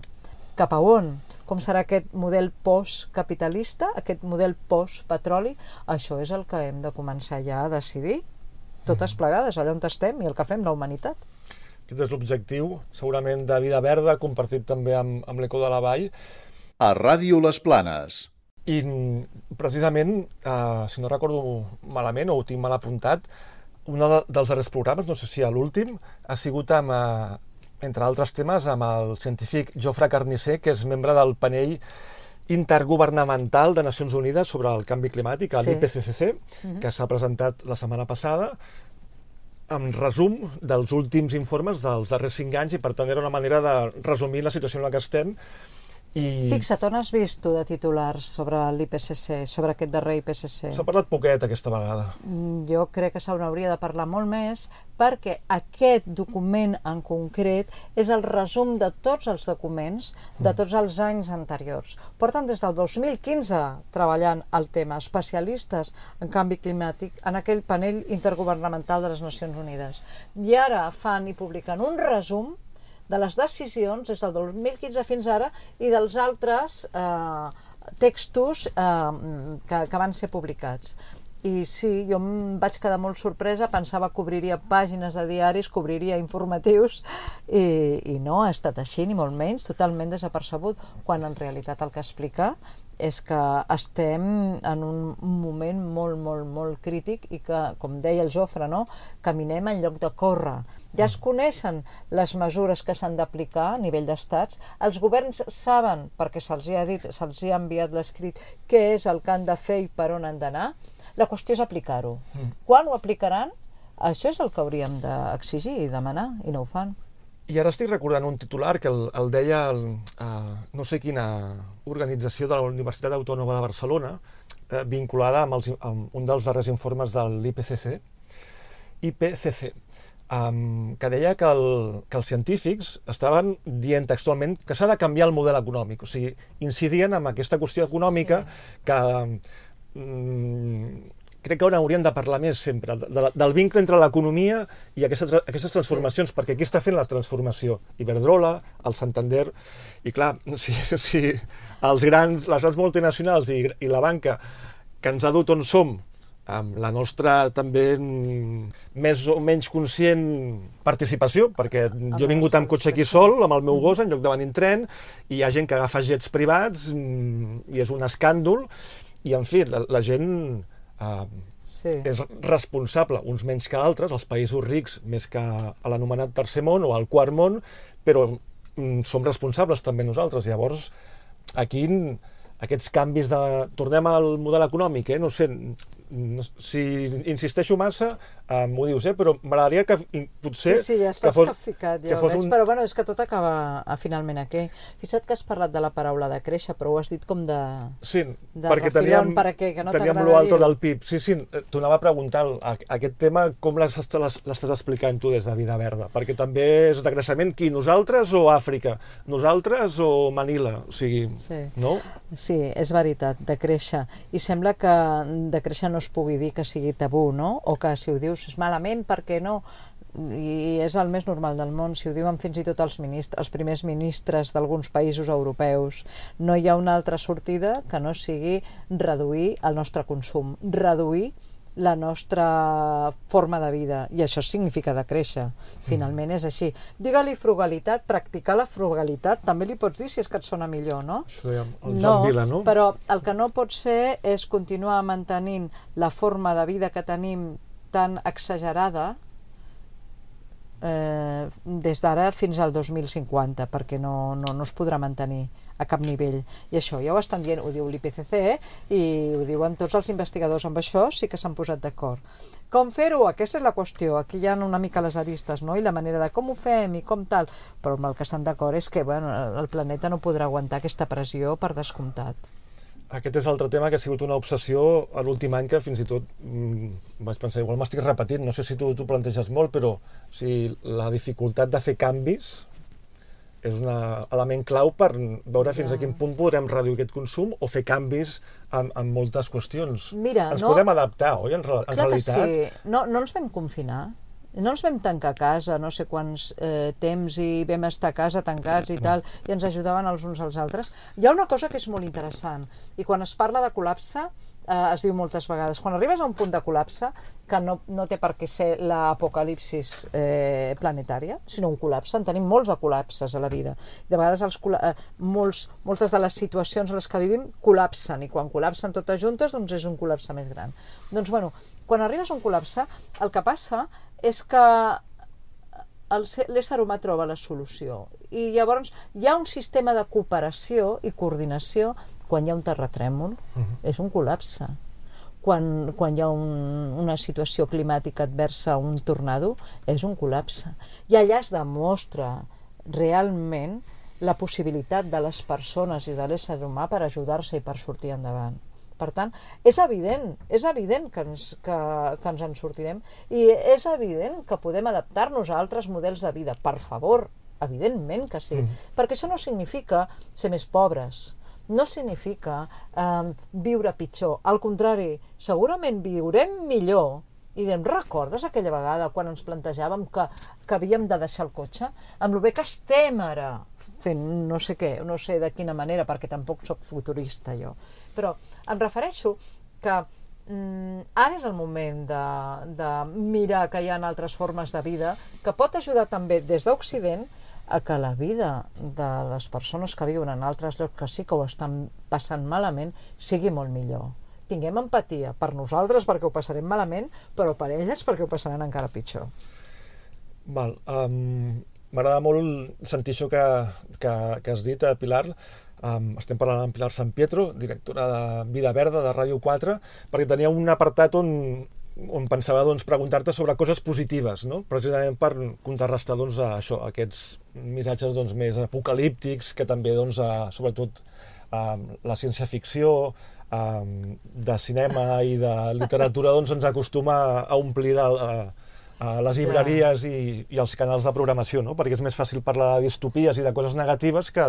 Cap a on? Com serà aquest model post-capitalista, aquest model post-petroli? Això és el que hem de començar ja a decidir, totes plegades, allà on estem i el que fem la humanitat. Aquest és l'objectiu, segurament, de Vida Verda, compartit també amb, amb l'Eco de la Vall. A Ràdio Les Planes. I precisament, eh, si no recordo malament o ho tinc mal apuntat, un de, dels darrers programes, no sé si l'últim, ha sigut amb, eh, entre altres temes, amb el científic Jofre Carnisser, que és membre del panell intergovernamental de Nacions Unides sobre el canvi climàtic, Sí. l'IPCCC, que s'ha presentat la setmana passada, amb resum dels últims informes dels darrers cinc anys i per tant era una manera de resumir la situació en la que estem i Fixa't, on has vist tu de titulars sobre l'IPCC, sobre aquest darrer IPCC? s'ha parlat poquet aquesta vegada. Mm, Jo crec que se n'hauria de parlar molt més perquè aquest document en concret és el resum de tots els documents de tots els anys anteriors. Porten des del 2015 treballant el tema, especialistes en canvi climàtic en aquell panell intergovernamental de les Nacions Unides. I ara fan i publiquen un resum de les decisions des del 2015 fins ara i dels altres eh, textos eh, que, que van ser publicats. I sí, jo em vaig quedar molt sorpresa, pensava que obriria pàgines de diaris, que obriria informatius, i, i no ha estat així, ni molt menys, totalment desapercebut, quan en realitat el que explica és que estem en un moment molt, molt, molt crític i que, com deia el Jofre, no? caminem en lloc de córrer. Ja es coneixen les mesures que s'han d'aplicar a nivell d'estats. Els governs saben, perquè se'ls ha dit, se'ls ha enviat l'escrit, què és el que han de fer i per on han d'anar. La qüestió és aplicar-ho. Quan ho aplicaran? Això és el que hauríem d'exigir i demanar, i no ho fan. I ara estic recordant un titular que el, el deia el, uh, no sé quina organització de la Universitat Autònoma de Barcelona, eh, vinculada amb, els, amb un dels darrers informes de l'IPCC, IPCC, um, que deia que, el, que els científics estaven dient textualment que s'ha de canviar el model econòmic, o sigui, incidien en aquesta qüestió econòmica sí. que mm, crec que hauríem de parlar més sempre, de, de, del vincle entre l'economia i aquestes, aquestes transformacions, sí. perquè qui està fent la transformació? Iberdrola, el Santander, i clar, si, si els grans, les grans multinacionals i, i la banca que ens ha dut on som, amb la nostra també més o menys conscient participació, perquè jo he vingut amb cotxe aquí sol, amb el meu gos, en lloc de venir en tren, i hi ha gent que agafa jets privats, mm, i és un escàndol, i en fi, la, la gent eh, Sí. és responsable, uns menys que altres, els països rics més que a l'anomenat tercer món o al quart món, però mm, som responsables també nosaltres. Llavors, aquí aquests canvis de... Tornem al model econòmic, eh? no sé, no, si insisteixo massa, eh, m'ho dius, eh? però m'agradaria que potser... Sí, sí, ja estàs que fos, capficat, que ja ho fos veig, un- però bueno, és que tot acaba a, finalment aquí. Fixa't que has parlat de la paraula de créixer, però ho has dit com de... Sí, de perquè teníem, per a què, que no teníem dir-ho. del PIB. Sí, sí, eh, t'ho anava a preguntar, a, aquest tema com l'es- l'es- l'estàs explicant tu des de Vida Verda? Perquè també és de creixement qui, nosaltres o Àfrica? Nosaltres o Manila? O sigui, Sí. no? Sí, és veritat, de créixer. I sembla que de créixer no es pugui dir que sigui tabú, no? O que si ho dius és malament perquè no i és el més normal del món, si ho diuen fins i tot els, ministres, els primers ministres d'alguns països europeus. No hi ha una altra sortida que no sigui reduir el nostre consum, reduir la nostra forma de vida i això significa de créixer finalment és així digue-li frugalitat, practicar la frugalitat també li pots dir si és que et sona millor no? Això deia el no, Vila, no? però el que no pot ser és continuar mantenint la forma de vida que tenim tan exagerada eh, des d'ara fins al 2050 perquè no, no, no es podrà mantenir a cap nivell. I això ja ho estan dient, ho diu l'IPCC i ho diuen tots els investigadors amb això, sí que s'han posat d'acord. Com fer-ho? Aquesta és la qüestió. Aquí hi ha una mica les aristes, no? I la manera de com ho fem i com tal. Però amb el que estan d'acord és que bueno, el planeta no podrà aguantar aquesta pressió per descomptat. Aquest és l'altre tema que ha sigut una obsessió a l'últim any que fins i tot mm, vaig pensar, igual m'estic repetint, no sé si tu t'ho planteges molt, però o sigui, la dificultat de fer canvis és un element clau per veure fins Ja. a quin punt podrem reduir aquest consum o fer canvis en, en moltes qüestions. Mira, Ens no- podem adaptar, oi, en, en Clar que realitat? sí. No, no ens vam confinar. No ens vam tancar a casa no sé quants eh, temps i vam estar a casa tancats i tal, i ens ajudaven els uns als altres. Hi ha una cosa que és molt interessant, i quan es parla de col·lapse, eh, es diu moltes vegades, quan arribes a un punt de col·lapse, que no, no té per què ser l'apocalipsis eh, planetària, sinó un col·lapse, en tenim molts de col·lapses a la vida. De vegades els, eh, molts, moltes de les situacions en les que vivim col·lapsen, i quan col·lapsen totes juntes, doncs és un col·lapse més gran. Doncs, bueno, quan arribes a un col·lapse, el que passa és que l'ésser humà troba la solució. I llavors hi ha un sistema de cooperació i coordinació quan hi ha un terratrèmol, és un col·lapse. Quan, quan hi ha un, una situació climàtica adversa, un tornado, és un col·lapse. I allà es demostra realment la possibilitat de les persones i de l'ésser humà per ajudar-se i per sortir endavant. Per tant, és evident, és evident que ens, que, que ens en sortirem i és evident que podem adaptar-nos a altres models de vida, per favor, evidentment que sí, perquè això no significa ser més pobres, no significa eh, viure pitjor, al contrari, segurament viurem millor i direm, recordes aquella vegada quan ens plantejàvem que, que havíem de deixar el cotxe? Amb el bé que estem ara fent no sé què, no sé de quina manera, perquè tampoc sóc futurista jo. Però em refereixo que mm, ara és el moment de, de mirar que hi ha altres formes de vida que pot ajudar també des d'Occident a que la vida de les persones que viuen en altres llocs que sí que ho estan passant malament sigui molt millor. Tinguem empatia per nosaltres perquè ho passarem malament, però per elles perquè ho passaran encara pitjor. Val, um, M'agrada molt sentir això que, que, que has dit, eh, Pilar. Um, estem parlant amb Pilar San Pietro, directora de Vida Verda de Ràdio 4, perquè tenia un apartat on on pensava doncs, preguntar-te sobre coses positives, no? precisament per contrarrestar doncs, a això, aquests missatges doncs, més apocalíptics que també, doncs, a, sobretot, a, la ciència-ficció, a, de cinema i de literatura doncs, ens acostuma a omplir de, a, a les llibreries i, i els canals de programació, no? perquè és més fàcil parlar de distopies i de coses negatives que,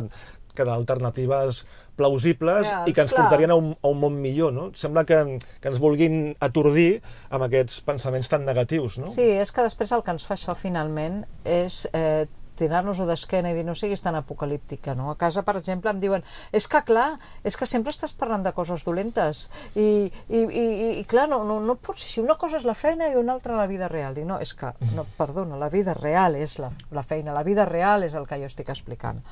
que d'alternatives plausibles Ja, i que ens clar. portarien a un, a un món millor. No? Sembla que, que ens vulguin atordir amb aquests pensaments tan negatius. No? Sí, és que després el que ens fa això finalment és eh, tirar-nos-ho d'esquena i dir no siguis tan apocalíptica, no? A casa, per exemple, em diuen és que, clar, és que sempre estàs parlant de coses dolentes i, i, i, i, clar, no, no, no pots, si una cosa és la feina i una altra la vida real. Dic, no, és que, no, perdona, la vida real és la, la feina, la vida real és el que jo estic explicant.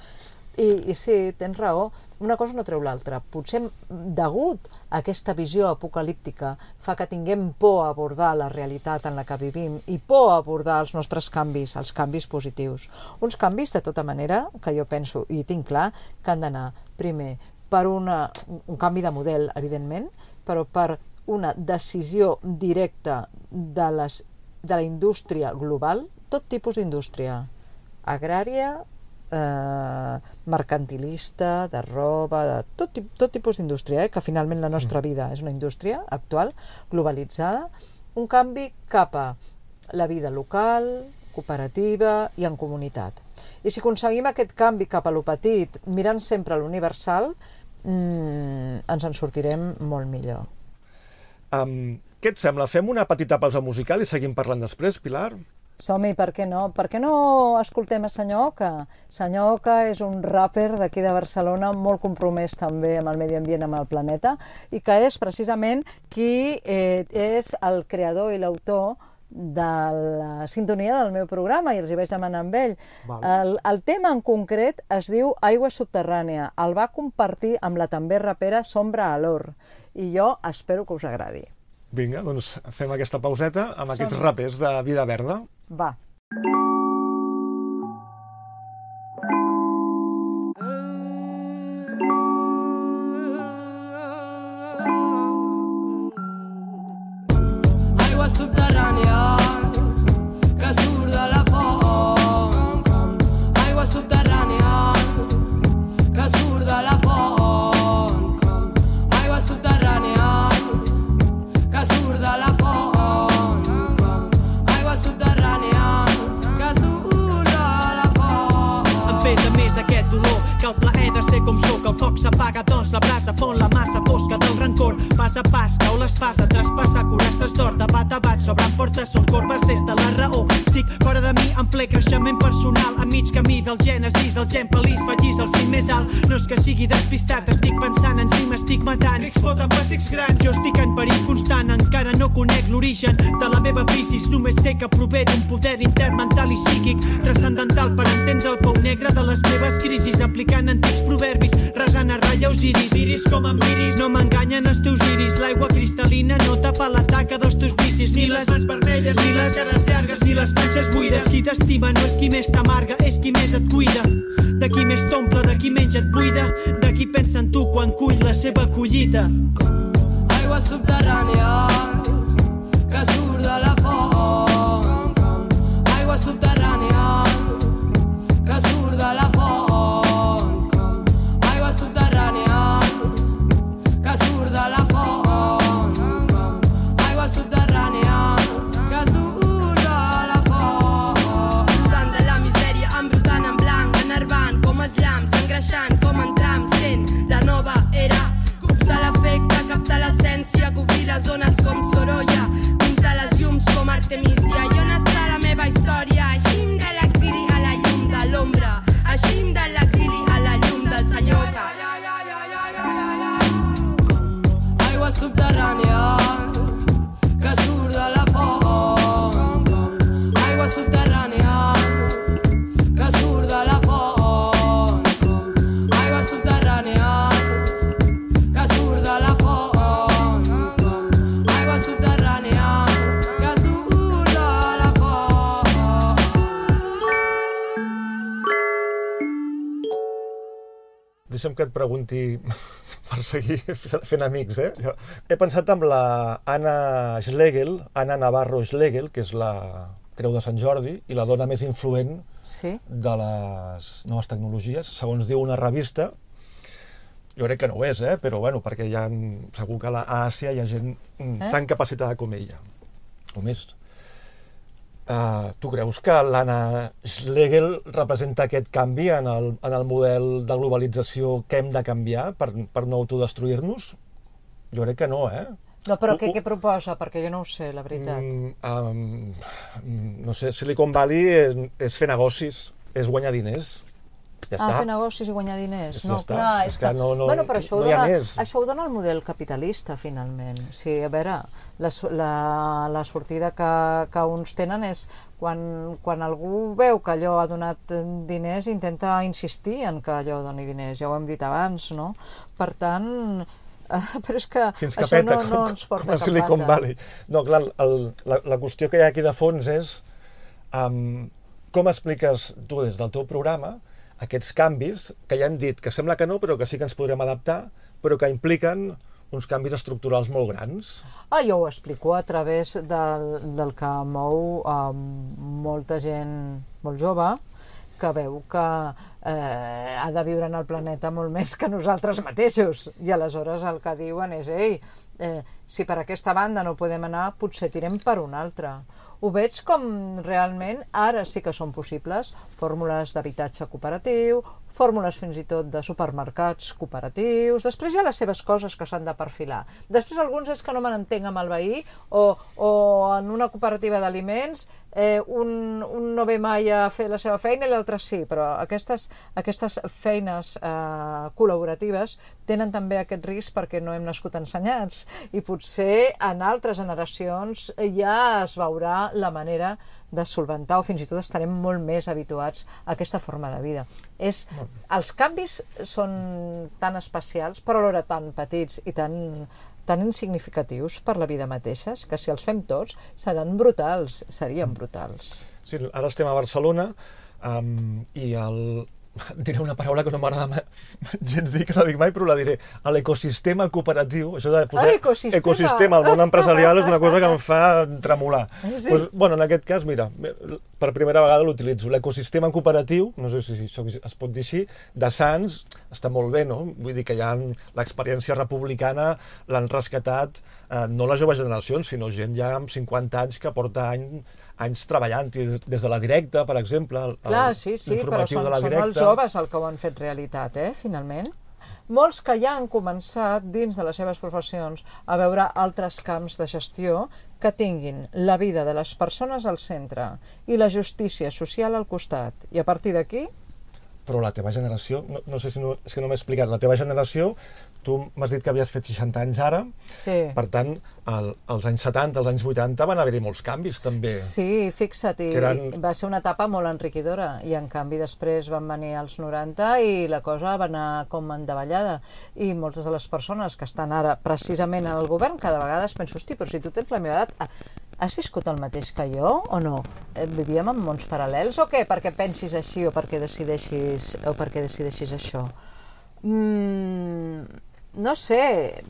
I, I sí, tens raó, una cosa no treu l'altra. Potser degut a aquesta visió apocalíptica fa que tinguem por a abordar la realitat en la que vivim i por a abordar els nostres canvis, els canvis positius. Uns canvis, de tota manera, que jo penso i tinc clar, que han d'anar, primer, per una, un canvi de model, evidentment, però per una decisió directa de, les, de la indústria global, tot tipus d'indústria, agrària, eh, mercantilista, de roba, de tot, tot tipus d'indústria, eh, que finalment la nostra vida és una indústria actual, globalitzada, un canvi cap a la vida local, cooperativa i en comunitat. I si aconseguim aquest canvi cap a lo petit, mirant sempre a l'universal, mm, ens en sortirem molt millor. Um, què et sembla? Fem una petita pausa musical i seguim parlant després, Pilar? Som-hi, per què no? Per què no escoltem a Senyor Oca? Senyor Oca és un rapper d'aquí de Barcelona molt compromès també amb el medi ambient, amb el planeta, i que és precisament qui eh, és el creador i l'autor de la sintonia del meu programa i els hi vaig demanar amb ell. El, el tema en concret es diu Aigua subterrània. El va compartir amb la també rapera Sombra Alor i jo espero que us agradi. Vinga, doncs fem aquesta pauseta amb aquests rapers de Vida Verda. Va. Que el plaer de ser com sóc. El foc s'apaga, doncs la brasa fon la massa fosca del rancor. Pas a pas, cau l'espasa, traspassa curasses d'or, de bat a bat, s'obren portes, són corbes des de la raó. Estic fora de mi, en ple creixement personal, a mig camí del gènesis, el gen feliç, fallís al cim més alt. No és que sigui despistat, estic pensant en si m'estic matant. Rics foten bàsics grans, jo estic en perill constant, encara no conec l'origen de la meva fisis, només sé que prové d'un poder intern, mental i psíquic, transcendental per entendre el pou negre de les meves crisis, aplicant antics proverbis, resant a ratlla iris, iris com en viris, no m'enganyen els teus iris, l'aigua cristal·lina no tapa la taca dels teus vicis, ni les mans vermelles, ni les cares llargues, ni les panxes buides, qui t'estima no és qui més t'amarga, és qui més et cuida, de qui més t'omple, de qui menys et buida, de qui pensa en tu quan cull la seva collita. Aigua subterrània les zones com Sorolla, pintar les llums com Artemisia. I on està la meva història? Eixim de l'exili a la llum de l'ombra, eixim de l'exili a la llum del senyor. Aigua subterrània Deixa'm que et pregunti, per seguir fent amics, eh? Jo he pensat amb la Anna Schlegel, Anna Navarro Schlegel, que és la Creu de Sant Jordi i la dona més influent Sí? de les noves tecnologies, segons diu una revista. Jo crec que no ho és, eh? però bueno, perquè hi ha, segur que a Àsia hi ha gent eh? Eh? tan capacitada com ella, o més. Uh, tu creus que l'Anna Schlegel representa aquest canvi en el, en el model de globalització que hem de canviar per, per no autodestruir-nos? Jo crec que no, eh? No, però U- què, u- què proposa? Perquè jo no ho sé, la veritat. Mm, um, no sé, Silicon Valley és, és fer negocis, és guanyar diners. Ja ah, està. fer negocis i guanyar diners. Ja no, està. clar, És és que que... no- no- bueno, però això, ho no ha dona, això ho dona el model capitalista, finalment. O sigui, a veure, la, la, la sortida que, que uns tenen és quan, quan algú veu que allò ha donat diners, intenta insistir en que allò doni diners. Ja ho hem dit abans, no? Per tant, eh, però és que, Fins que això peta, no, no ens porta com a Silicon banda. Valley. No, clar, el, la, la qüestió que hi ha aquí de fons és um, com expliques tu des del teu programa aquests canvis que ja hem dit que sembla que no, però que sí que ens podrem adaptar, però que impliquen uns canvis estructurals molt grans. Ah, jo ho explico a través del, del que mou eh, molta gent molt jove que veu que eh, ha de viure en el planeta molt més que nosaltres mateixos. I aleshores el que diuen és, ei, eh, si per aquesta banda no podem anar, potser tirem per una altra. Ho veig com realment ara sí que són possibles fórmules d'habitatge cooperatiu, fórmules fins i tot de supermercats cooperatius, després hi ha les seves coses que s'han de perfilar. Després alguns és que no me n'entenc amb el veí o, o en una cooperativa d'aliments eh, un, un no ve mai a fer la seva feina i l'altre sí, però aquestes, aquestes feines eh, col·laboratives tenen també aquest risc perquè no hem nascut ensenyats i potser en altres generacions ja es veurà la manera de solventar o fins i tot estarem molt més habituats a aquesta forma de vida. És, els canvis són tan especials, però alhora tan petits i tan, tan insignificatius per la vida mateixes, que si els fem tots seran brutals, serien brutals. Sí, ara estem a Barcelona um, i el, diré una paraula que no m'agrada ma- gens dir, que no dic mai, però la diré. A l'ecosistema cooperatiu, això de posar Ah, ecosistema. ecosistema al món empresarial és una cosa que em fa tremolar. Sí. Pues, bueno, en aquest cas, mira, per primera vegada l'utilitzo. L'ecosistema cooperatiu, no sé si això es pot dir així, de Sants, està molt bé, no? Vull dir que ja l'experiència republicana l'han rescatat eh, no les joves generacions, sinó gent ja amb 50 anys que porta any, anys treballant des de la directa, per exemple, el, Clar, sí, sí, però són, de la són els joves el que ho han fet realitat, eh, finalment. Molts que ja han començat, dins de les seves professions, a veure altres camps de gestió que tinguin la vida de les persones al centre i la justícia social al costat. I a partir d'aquí, Però la teva generació, no, no sé si no, és que no m'he explicat, la teva generació, tu m'has dit que havies fet 60 anys ara, sí. per tant, el, als anys 70, als anys 80 van haver-hi molts canvis també. Sí, fixa't, i eren- va ser una etapa molt enriquidora i en canvi després van venir els 90 i la cosa va anar com endavallada i moltes de les persones que estan ara precisament en el govern cada vegada es penso, hosti, però si tu tens la meva edat ah, has viscut el mateix que jo o no? Eh, Vivíem en mons paral·lels o què? Perquè pensis així o perquè decideixis, o perquè decideixis això? Mm, no sé,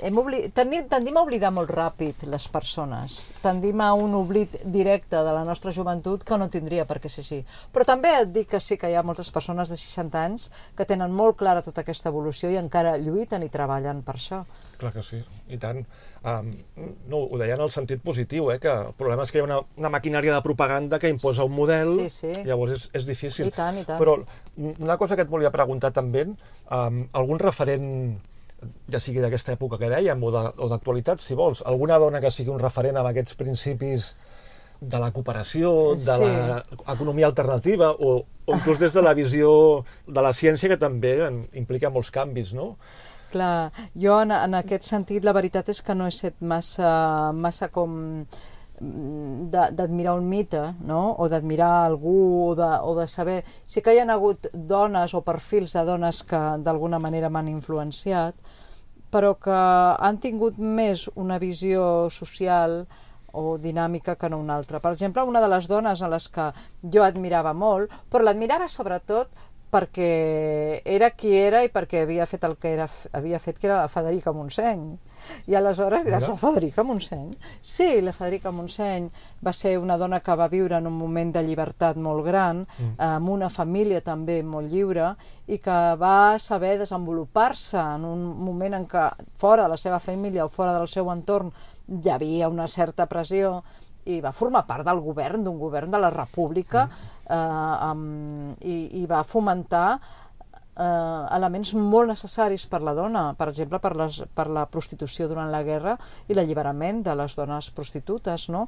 hem obli... tendim, tendim a oblidar molt ràpid les persones. Tendim a un oblit directe de la nostra joventut que no tindria per què ser així. Però també et dic que sí que hi ha moltes persones de 60 anys que tenen molt clara tota aquesta evolució i encara lluiten i treballen per això. Clar que sí, i tant. Um, no, ho deia en el sentit positiu, eh, que el problema és que hi ha una, una maquinària de propaganda que imposa un model, Sí, sí. llavors és, és difícil. I tant, i tant. Però una cosa que et volia preguntar també, um, algun referent, ja sigui d'aquesta època que dèiem, o d'actualitat, si vols, alguna dona que sigui un referent amb aquests principis de la cooperació, de Sí. l'economia alternativa, o, o inclús des de la visió de la ciència, que també en, implica molts canvis, no? Clar, jo en, en aquest sentit la veritat és que no he set massa, massa com d'admirar un mite, no? o d'admirar algú, o de, o de saber... Sí que hi ha hagut dones o perfils de dones que d'alguna manera m'han influenciat, però que han tingut més una visió social o dinàmica que no una altra. Per exemple, una de les dones a les que jo admirava molt, però l'admirava sobretot perquè era qui era i perquè havia fet el que era, havia fet, que era la Federica Montseny. I aleshores diràs, la Federica Montseny? Sí, la Federica Montseny va ser una dona que va viure en un moment de llibertat molt gran, mm. amb una família també molt lliure, i que va saber desenvolupar-se en un moment en què fora de la seva família o fora del seu entorn hi havia una certa pressió i va formar part del govern, d'un govern de la República, eh, amb, i, i va fomentar eh, elements molt necessaris per la dona, per exemple, per, les, per la prostitució durant la guerra i l'alliberament de les dones prostitutes, no?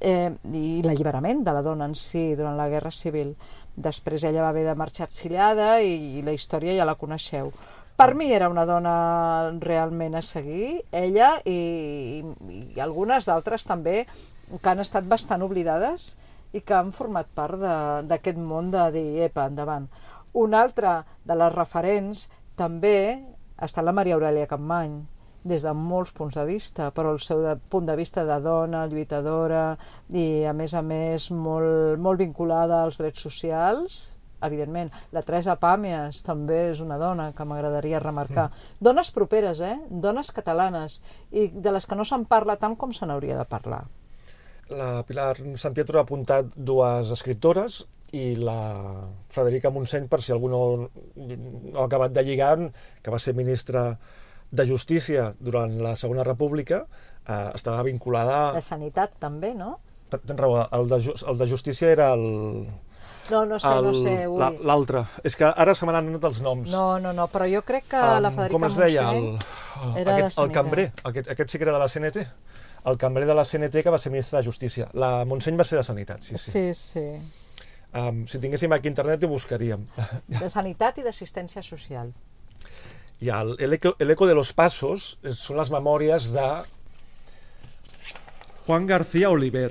eh, i l'alliberament de la dona en si durant la Guerra Civil. Després ella va haver de marxar exiliada i, i la història ja la coneixeu. Per mi era una dona realment a seguir, ella i, i, i algunes d'altres també que han estat bastant oblidades i que han format part de- d'aquest món de dir, epa, endavant. Una altra de les referents també estat la Maria Aurelia Campmany, des de molts punts de vista, però el seu de, punt de vista de dona, lluitadora i, a més a més, molt, molt vinculada als drets socials, evidentment. La Teresa Pàmies també és una dona que m'agradaria remarcar. Dones properes, eh? Dones catalanes, i de les que no se'n parla tant com se n'hauria de parlar. La Pilar San Pietro ha apuntat dues escriptores i la Frederica Montseny, per si algú no, no ha acabat de lligar, que va ser ministra de Justícia durant la Segona República, eh, estava vinculada... De sanitat també, no? Tens raó, el de, el de Justícia era el... No, no sé, no sé. L'altre. És que ara se me n'han anat els noms. No, no, no, però jo crec que Em, la Federica com es deia? Montseny El, oh, era de aquest, el sanitat. cambrer. Aquest, aquest sí que era de la CNT. El cambrer de la CNT que va ser ministre de Justícia. La Montseny va ser de Sanitat, sí, sí. Sí, sí. Um, si tinguéssim aquí internet ho buscaríem. De sanitat i d'assistència social. I el, el, eco, el eco de los pasos eh, són les memòries de Juan García Oliver.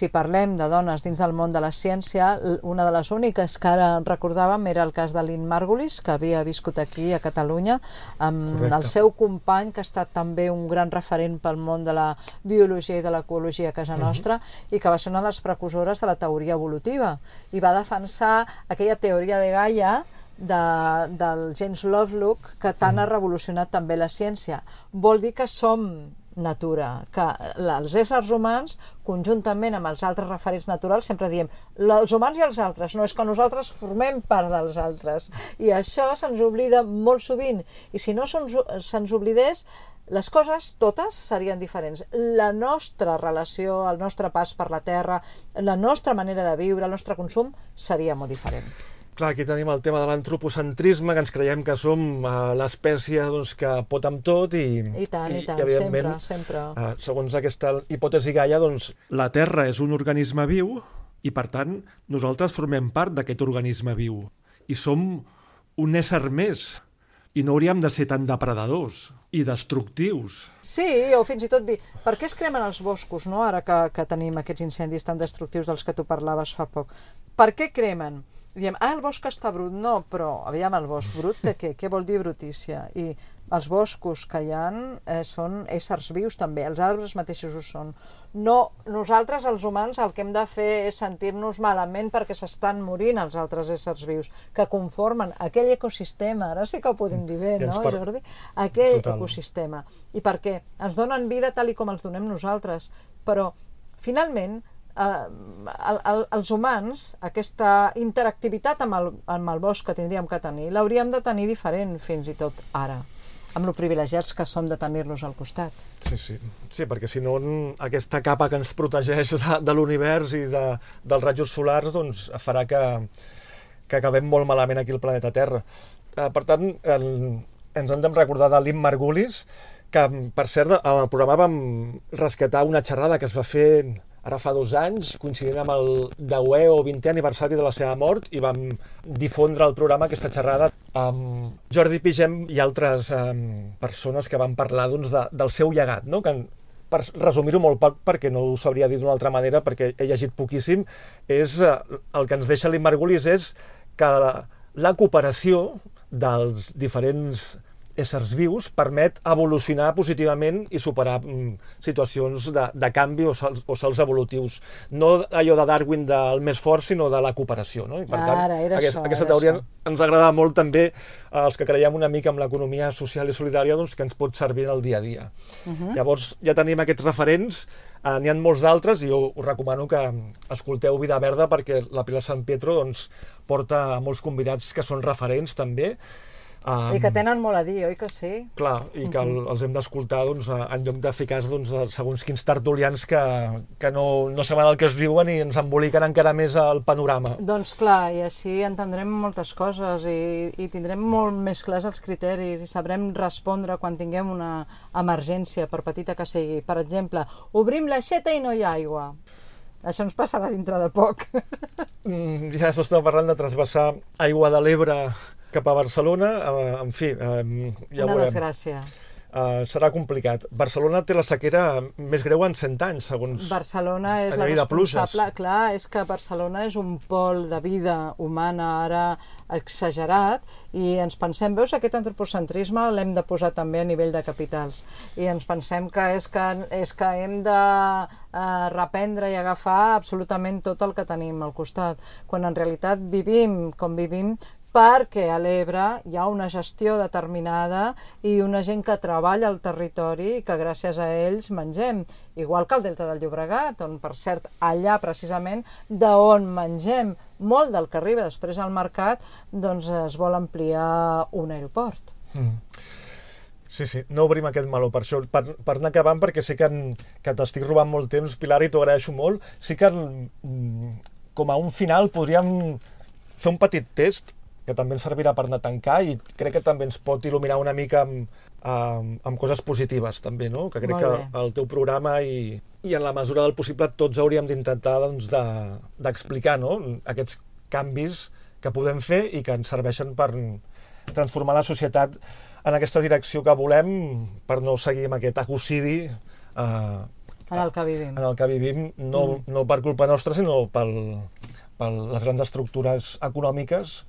Si parlem de dones dins del món de la ciència, una de les úniques que ara recordàvem era el cas de Lynn Margulis, que havia viscut aquí a Catalunya, amb Correcte. el seu company, que ha estat també un gran referent pel món de la biologia i de l'ecologia a casa nostra, i que va ser una de les precursores de la teoria evolutiva, i va defensar aquella teoria de Gaia de, del James Lovelock, que tant ha revolucionat també la ciència. Vol dir que som natura, que els éssers humans, conjuntament amb els altres referents naturals, sempre diem els humans i els altres, no és que nosaltres formem part dels altres. I això se'ns oblida molt sovint. I si no se'ns oblidés, les coses totes serien diferents. La nostra relació, el nostre pas per la Terra, la nostra manera de viure, el nostre consum, seria molt diferent. Clar, aquí tenim el tema de l'antropocentrisme, que ens creiem que som uh, l'espècie doncs, que pot amb tot i... I tant, i, tant, evidentment, sempre, sempre. Uh, segons aquesta hipòtesi Gaia, doncs... La Terra és un organisme viu i, per tant, nosaltres formem part d'aquest organisme viu. I som un ésser més. I no hauríem de ser tan depredadors i destructius. Sí, o fins i tot dir, per què es cremen els boscos, no?, ara que, que tenim aquests incendis tan destructius dels que tu parlaves fa poc. Per què cremen? Diem, ah, el bosc està brut. No, però, aviam, el bosc brut, què, què, què vol dir brutícia? I els boscos que hi ha eh, són éssers vius també, els arbres mateixos ho són. No, nosaltres, els humans, el que hem de fer és sentir-nos malament perquè s'estan morint els altres éssers vius, que conformen aquell ecosistema, ara sí que ho podem dir bé, no, per- Jordi? Aquell Total. ecosistema. I per què? Ens donen vida tal i com els donem nosaltres, però finalment el, el, els humans, aquesta interactivitat amb el, amb el bosc que tindríem que tenir, l'hauríem de tenir diferent fins i tot ara, amb lo privilegiats que som de tenir-los al costat. Sí, sí. Sí, perquè si no aquesta capa que ens protegeix de, de l'univers i de, dels rajos solars doncs, farà que, que acabem molt malament aquí al planeta Terra. Eh, per tant, el, ens hem de recordar de Lynn Margulis, que, per cert, al programa vam rescatar una xerrada que es va fer ara fa dos anys, coincidint amb el 10è o 20è aniversari de la seva mort, i vam difondre el programa, aquesta xerrada, amb Jordi Pigem i altres um, persones que van parlar doncs, de, del seu llegat, no? que per resumir-ho molt poc, perquè no ho sabria dir d'una altra manera, perquè he llegit poquíssim, és eh, el que ens deixa l'Immargulis és que la, la cooperació dels diferents éssers vius permet evolucionar positivament i superar mm, situacions de, de canvi o salts, o salts evolutius. No allò de Darwin del més fort, sinó de la cooperació. No? I per tant, Ara, era aquest, això, aquesta teoria això. ens agrada molt també als que creiem una mica en l'economia social i solidària doncs, que ens pot servir en el dia a dia. Uh -huh. Llavors ja tenim aquests referents, eh, n'hi ha molts d'altres i jo us recomano que escolteu Vida Verda perquè la Pilar San Pietro doncs, porta molts convidats que són referents també. Um, I que tenen molt a dir, oi que sí? Clar, i que el, els hem d'escoltar doncs, en lloc de ficar doncs, segons quins tertulians que, que no, no saben el que es diuen i ens emboliquen encara més el panorama. Doncs clar, i així entendrem moltes coses i, i tindrem molt més clars els criteris i sabrem respondre quan tinguem una emergència, per petita que sigui. Per exemple, obrim l'aixeta i no hi ha aigua. Això ens passarà dintre de poc. Mm, ja s'està parlant de trasbassar aigua de l'Ebre cap a Barcelona, eh, en fi, eh, ja una ho veurem. desgràcia. Uh, serà complicat. Barcelona té la sequera més greu en 100 anys, segons... Barcelona és la responsable... Clar, és que Barcelona és un pol de vida humana ara exagerat i ens pensem, veus, aquest antropocentrisme l'hem de posar també a nivell de capitals i ens pensem que és que, és que hem de eh, reprendre i agafar absolutament tot el que tenim al costat, quan en realitat vivim com vivim perquè a l'Ebre hi ha una gestió determinada i una gent que treballa al territori i que gràcies a ells mengem. Igual que el Delta del Llobregat, on, per cert, allà precisament d'on mengem molt del que arriba després al mercat, doncs es vol ampliar un aeroport. Sí, sí, no obrim aquest meló per això, per, per anar acabant, perquè sé que, en, que t'estic robant molt temps, Pilar, i t'ho agraeixo molt. Sí que mm, com a un final podríem fer un petit test que també ens servirà per anar a tancar i crec que també ens pot il·luminar una mica amb, amb, amb coses positives també, no? Que crec que el teu programa i, i en la mesura del possible tots hauríem d'intentar doncs, de- d'explicar no? aquests canvis que podem fer i que ens serveixen per transformar la societat en aquesta direcció que volem per no seguir amb aquest ecocidi eh, En el que vivim. en el que vivim, no, mm. no per culpa nostra, sinó pel, per les grans estructures econòmiques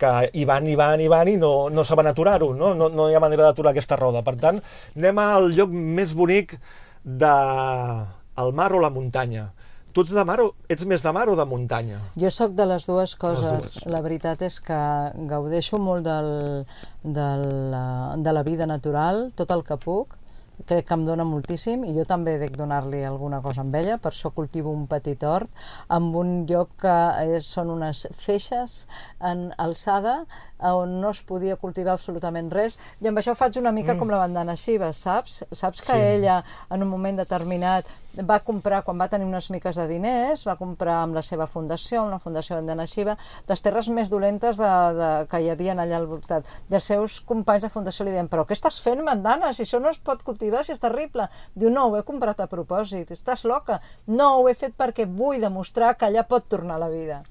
que hi van, hi van, hi van i no, no saben aturar-ho, no? no? No hi ha manera d'aturar aquesta roda. Per tant, anem al lloc més bonic de el mar o la muntanya. Tu ets de mar o ets més de mar o de muntanya? Jo sóc de les dues coses. dues. La veritat és que gaudeixo molt del, de, la, de la vida natural, tot el que puc. Crec que em dona moltíssim i jo també dec donar-li alguna cosa amb ella, per això cultivo un petit hort amb un lloc que eh, són unes feixes en alçada on no es podia cultivar absolutament res i amb això faig una mica mm. com la bandana Shiva, saps? Saps que Sí. ella en un moment determinat va comprar, quan va tenir unes miques de diners, va comprar amb la seva fundació, amb la Fundació Bandana Shiva, les terres més dolentes de, de, que hi havia allà al voltant. I els seus companys de fundació li deien, però què estàs fent, Bandana? Si això no es pot cultivar, si és terrible. Diu, no, ho he comprat a propòsit, estàs loca. No, ho he fet perquè vull demostrar que allà pot tornar la vida.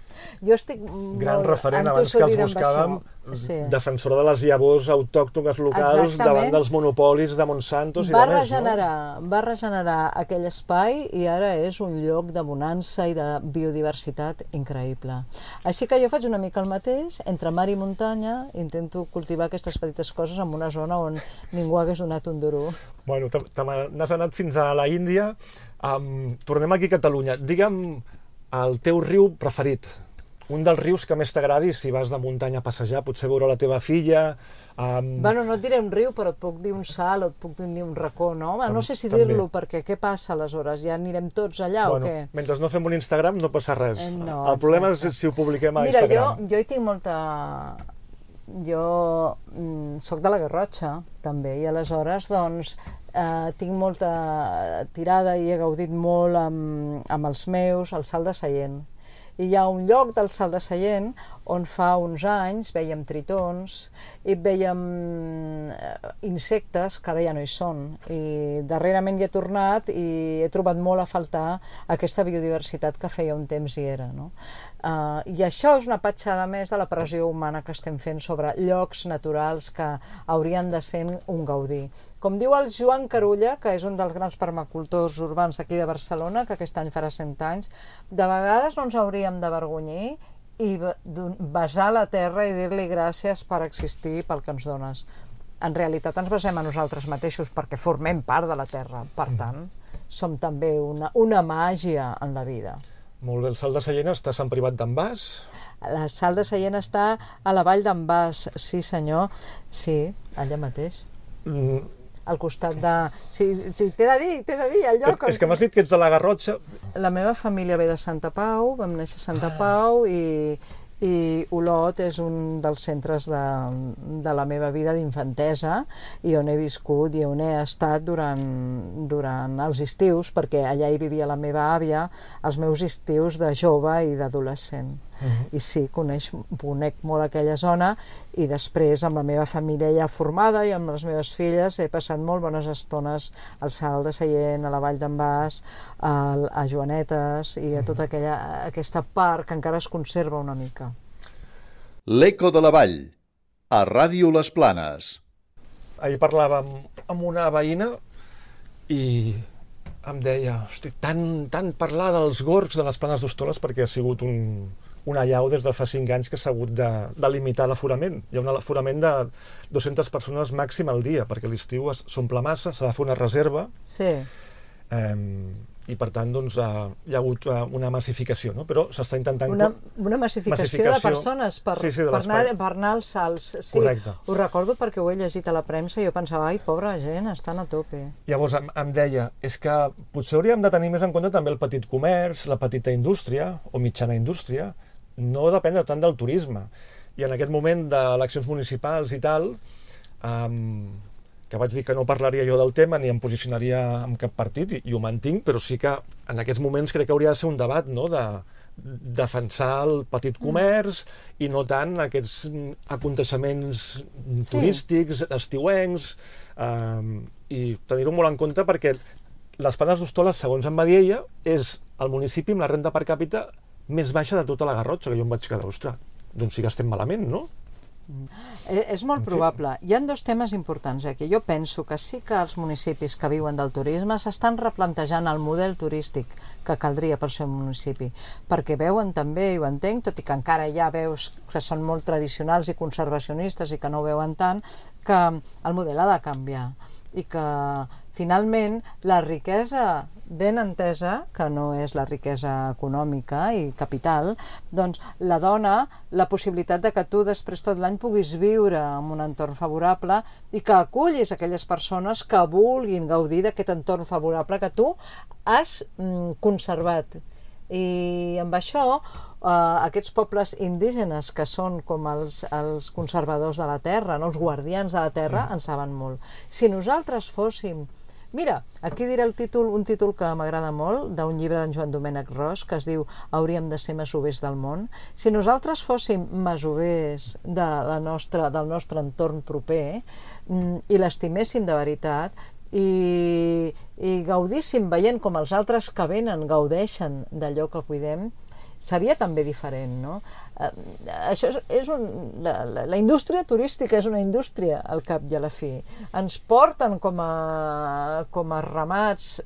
Jo estic Gran molt referent, abans que els buscàvem. Sí. defensora de les llavors autòctones locals Exactament. davant dels monopolis de Monsantos i va de més, regenerar, va regenerar aquell espai i ara és un lloc de bonança i de biodiversitat increïble. Així que jo faig una mica el mateix, entre mar i muntanya, intento cultivar aquestes petites coses en una zona on ningú hagués donat un duro. no? Bueno, n'has anat fins a la Índia. Um, tornem aquí a Catalunya. Digue'm el teu riu preferit. Un dels rius que més t'agradi si vas de muntanya a passejar, potser veure la teva filla... Um, Bueno, no et diré un riu, però et puc dir un salt o et puc dir un racó, no? Home, no sé si dir-lo, perquè què passa aleshores? Ja anirem tots allà bueno, o què? mentre no fem un Instagram no passa res. Eh, no, el problema és exacte. si ho publiquem a Mira, jo, Instagram. jo hi tinc molta... Jo mm, sóc de la Garrotxa, també, i aleshores, doncs, eh, tinc molta tirada i he gaudit molt amb, amb els meus, al salt de Seient. I hi ha un lloc del Salt de Seient on fa uns anys veiem tritons i veiem eh, insectes que ara ja no hi són. I darrerament hi he tornat i he trobat molt a faltar aquesta biodiversitat que feia un temps hi era. No? Uh, I això és una patxada més de la pressió humana que estem fent sobre llocs naturals que haurien de ser un gaudí. Com diu el Joan Carulla, que és un dels grans permacultors urbans d'aquí de Barcelona, que aquest any farà 100 anys, de vegades no ens hauríem d'avergonyir i basar la terra i dir-li gràcies per existir pel que ens dones. En realitat ens basem a nosaltres mateixos perquè formem part de la terra. Per tant, som també una, una màgia en la vida. Molt bé, el Salt de Seient està a Sant Privat d'en Bas. La sal de Seient està a la vall d'en Bas, sí senyor, sí, allà mateix. Mm, Al costat de... Sí, sí t'he de dir, t'he de dir, el lloc... és que m'has dit que ets de la Garrotxa. La meva família ve de Santa Pau, vam néixer a Santa Pau i, i Olot és un dels centres de, de la meva vida d'infantesa i on he viscut i on he estat durant, durant els estius, perquè allà hi vivia la meva àvia, els meus estius de jove i d'adolescent. I sí, coneix, conec molt aquella zona i després amb la meva família ja formada i amb les meves filles he passat molt bones estones al Salt de Seient, a la Vall d'en Bas, a, a Joanetes i a tota aquella, aquesta part que encara es conserva una mica. L'Eco de la Vall, a Ràdio Les Planes. Ahir parlàvem amb una veïna i em deia, hosti, tant, tant parlar dels gorgs de les planes d'Hostoles perquè ha sigut un, una llau des de fa 5 anys que s'ha hagut de, de limitar l'aforament. Hi ha un aforament de 200 persones màxim al dia, perquè l'estiu es- s'omple massa, s'ha de fer una reserva, Sí, eh, i per tant doncs, eh, hi ha hagut eh, una massificació, no? però s'està intentant... una, una massificació, Massificació. de persones per, Sí, sí, de per, anar, per anar als salts. Sí, Correcte. Ho recordo perquè ho he llegit a la premsa i jo pensava, ai, pobra gent, estan a tope. Llavors em, em deia, és que potser hauríem de tenir més en compte també el petit comerç, la petita indústria o mitjana indústria, no dependre tant del turisme. I en aquest moment d'eleccions municipals i tal, um, que vaig dir que no parlaria jo del tema ni em posicionaria en cap partit, i, i ho mantinc, però sí que en aquests moments crec que hauria de ser un debat no? de defensar el petit comerç i no tant aquests mm, aconteixements Sí. turístics, estiuencs, um, i tenir-ho molt en compte perquè les Planes d'Hostoles, segons em va dir ella, és el municipi amb la renda per càpita més baixa de tota la Garrotxa, que jo em vaig quedar, ostres, doncs sí que estem malament, no? Eh, és molt probable. Hi han dos temes importants aquí. Jo penso que sí que els municipis que viuen del turisme s'estan replantejant el model turístic que caldria per ser un municipi, perquè veuen també, i ho entenc, tot i que encara ha veus que són molt tradicionals i conservacionistes i que no ho veuen tant, que el model ha de canviar i que finalment la riquesa ben entesa, que no és la riquesa econòmica i capital, doncs la dona la possibilitat de que tu després tot l'any puguis viure en un entorn favorable i que acullis aquelles persones que vulguin gaudir d'aquest entorn favorable que tu has mm, conservat. I amb això, eh, aquests pobles indígenes que són com els, els conservadors de la terra, no? els guardians de la terra, en saben molt. Si nosaltres fóssim Mira, aquí diré el títol, un títol que m'agrada molt, d'un llibre d'en Joan Domènec Ros, que es diu Hauríem de ser masovers del món. Si nosaltres fóssim masovers de la nostra, del nostre entorn proper mm, i l'estiméssim de veritat, i, i gaudíssim veient com els altres que venen gaudeixen d'allò que cuidem, seria també diferent, no? Eh, això és, és un, la, la, la indústria turística és una indústria al cap i a la fi. Ens porten com a, com a ramats...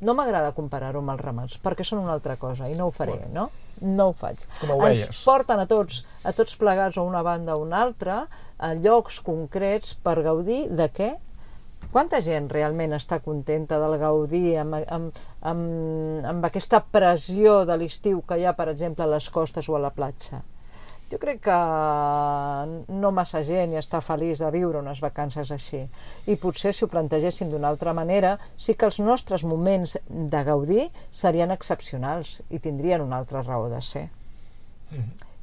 No m'agrada comparar-ho amb els ramats, perquè són una altra cosa, i no ho faré, no? No ho faig. Com a ovelles. Ens porten a tots, a tots plegats a una banda o una altra, a llocs concrets per gaudir de què? Quanta gent realment està contenta del gaudir amb, amb, amb, amb aquesta pressió de l'estiu que hi ha, per exemple, a les costes o a la platja? Jo crec que no massa gent hi està feliç de viure unes vacances així. I potser si ho plantegéssim d'una altra manera, sí que els nostres moments de gaudir serien excepcionals i tindrien una altra raó de ser.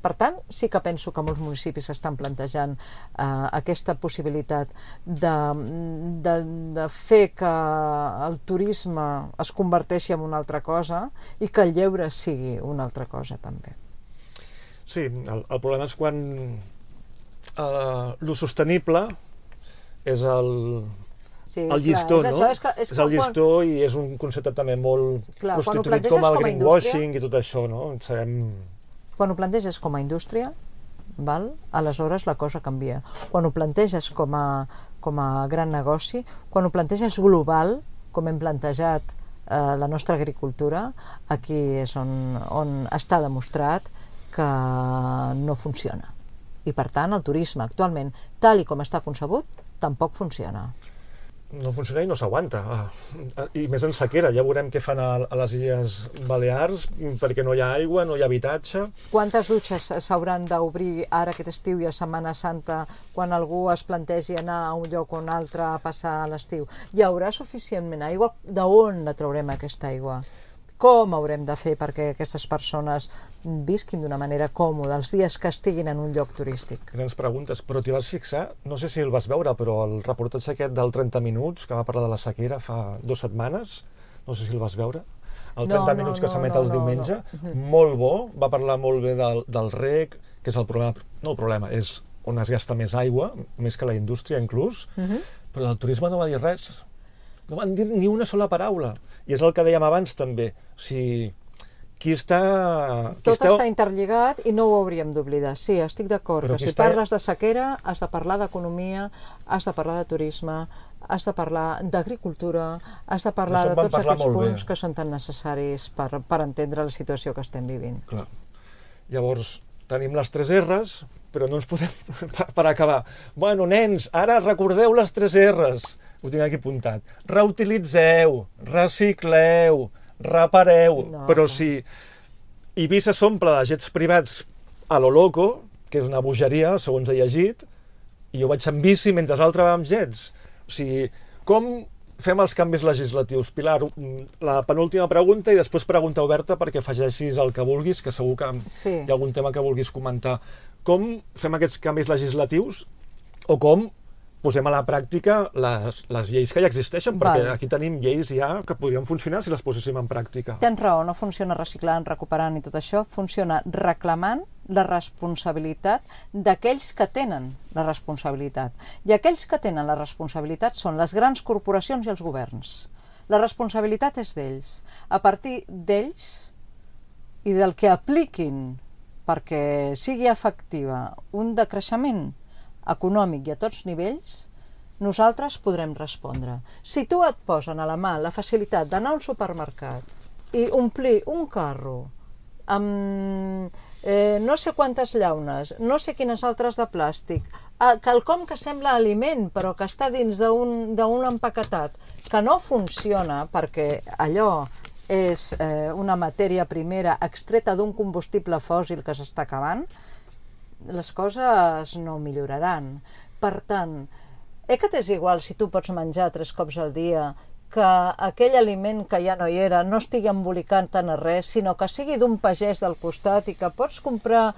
Per tant, sí que penso que molts municipis estan plantejant eh, aquesta possibilitat de, de, de fer que el turisme es converteixi en una altra cosa i que el lleure sigui una altra cosa també. Sí, el, el problema és quan uh, lo sostenible és el, Sí, el llistó, clar, és no? Això, és, que, és, és el com quan- llistó i és un concepte també molt Clar, prostituït com el greenwashing i tot això, no? En sabem... Quan ho planteges com a indústria, val? aleshores la cosa canvia. Quan ho planteges com a, com a gran negoci, quan ho planteges global, com hem plantejat eh, la nostra agricultura, aquí és on, on està demostrat que no funciona. I per tant el turisme actualment, tal i com està concebut, tampoc funciona. No funciona i no s'aguanta. Ah, I més en sequera, ja veurem què fan a, a les Illes Balears, perquè no hi ha aigua, no hi ha habitatge. Quantes dutxes s'hauran d'obrir ara aquest estiu i a Setmana Santa quan algú es plantegi anar a un lloc o un altre a passar l'estiu? Hi haurà suficientment aigua? D'on la traurem aquesta aigua? Com haurem de fer perquè aquestes persones visquin d'una manera còmoda els dies que estiguin en un lloc turístic? Grans preguntes, però t'hi vas fixar, no sé si el vas veure, però el reportatge aquest del 30 minuts, que va parlar de la sequera fa dues setmanes, no sé si el vas veure, el 30 No, no, minuts que no, s'emet no, el no, diumenge, no. molt bo, va parlar molt bé del, del rec, que és el problema, no el problema, és on es gasta més aigua, més que la indústria inclús, Mhm. però del turisme no va dir res, no van dir ni una sola paraula, i és el que dèiem abans també, o sigui, qui està... Qui Tot esteu- està interlligat i no ho hauríem d'oblidar. Sí, estic d'acord, que si està- parles de sequera has de parlar d'economia, has de parlar de turisme, has de parlar d'agricultura, has de parlar de tots parlar aquests molt bé. punts que són tan necessaris per, per entendre la situació que estem vivint. Clar. Llavors, tenim les tres R's, però no ens podem... Per, per acabar. Bueno, nens, ara recordeu les tres R's. Ho tinc aquí apuntat. Reutilitzeu, recicleu, repareu. No. Però si Eivissa s'omple de jets privats a lo loco, que és una bogeria, segons he llegit, i jo vaig en bici mentre l'altre va amb jets. O sigui, com fem els canvis legislatius? Pilar, mm, la penúltima pregunta i després pregunta oberta perquè afegeixis el que vulguis, que segur que Sí. hi ha algun tema que vulguis comentar. Com fem aquests canvis legislatius o com posem a la pràctica les, les lleis que ja existeixen? Perquè Val. aquí tenim lleis ja que podrien funcionar si les poséssim en pràctica. Tens raó, no funciona reciclant, recuperant i tot això, funciona reclamant la responsabilitat d'aquells que tenen la responsabilitat. I aquells que tenen la responsabilitat són les grans corporacions i els governs. La responsabilitat és d'ells. A partir d'ells i del que apliquin perquè sigui efectiva un decreixement econòmic i a tots nivells, nosaltres podrem respondre. Si tu et posen a la mà la facilitat d'anar al supermercat i omplir un carro amb eh, no sé quantes llaunes, no sé quines altres de plàstic, eh, quelcom que sembla aliment però que està dins d'un empaquetat, que no funciona perquè allò és eh, una matèria primera extreta d'un combustible fòssil que s'està acabant, les coses no milloraran. Per tant, eh que t'és igual si tu pots menjar tres cops al dia que aquell aliment que ja no hi era no estigui embolicant tant a res, sinó que sigui d'un pagès del costat i que pots comprar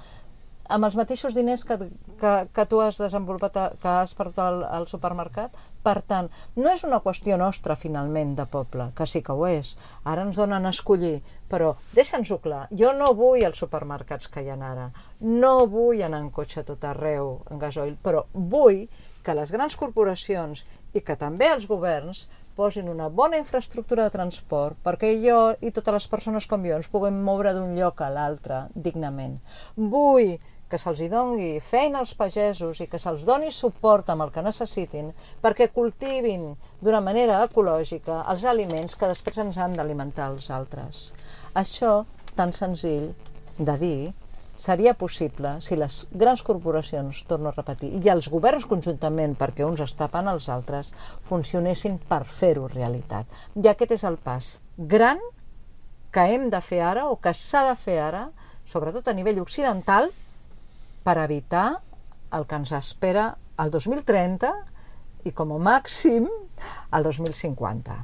amb els mateixos diners que, que, que tu has desenvolupat, a, que has perdut al, al supermercat. Per tant, no és una qüestió nostra, finalment, de poble, que sí que ho és. Ara ens donen a escollir, però deixa'ns-ho clar. Jo no vull als supermercats que hi ha ara. No vull anar en cotxe tot arreu, en gasoil, però vull que les grans corporacions i que també els governs posin una bona infraestructura de transport perquè jo i totes les persones com jo ens puguem moure d'un lloc a l'altre dignament. Vull que se'ls hi dongui feina als pagesos i que se'ls doni suport amb el que necessitin perquè cultivin d'una manera ecològica els aliments que després ens han d'alimentar els altres. Això, tan senzill de dir, seria possible si les grans corporacions, torno a repetir, i els governs conjuntament, perquè uns es tapen els altres, funcionessin per fer-ho realitat. I aquest és el pas gran que hem de fer ara, o que s'ha de fer ara, sobretot a nivell occidental, per evitar el que ens espera el 2030 i com a màxim el 2050.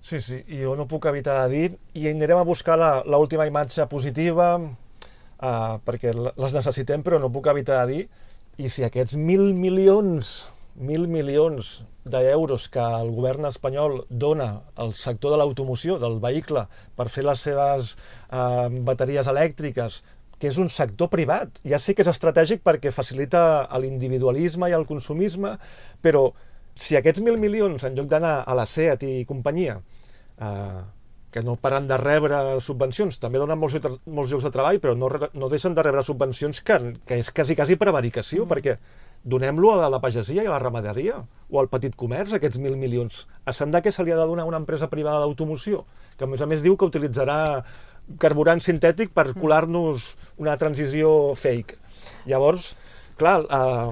Sí, sí, i jo no puc evitar de dir, i anirem a buscar la, la última imatge positiva, uh, perquè les necessitem, però no puc evitar de dir, i si aquests mil milions, mil milions d'euros que el govern espanyol dona al sector de l'automoció, del vehicle, per fer les seves uh, bateries elèctriques, que és un sector privat. Ja sé que és estratègic perquè facilita l'individualisme i el consumisme, però si aquests mil milions, en lloc d'anar a la SEAT i companyia, eh, que no paren de rebre subvencions, també donen molts, molts llocs de treball, però no, no deixen de rebre subvencions que, que és quasi, quasi prevaricació, mm. perquè donem-lo a la pagesia i a la ramaderia o al petit comerç, aquests mil milions. A Sandà què se li ha de donar a una empresa privada d'automoció? Que a més a més diu que utilitzarà carburant sintètic per colar-nos una transició fake. Llavors, clar, eh,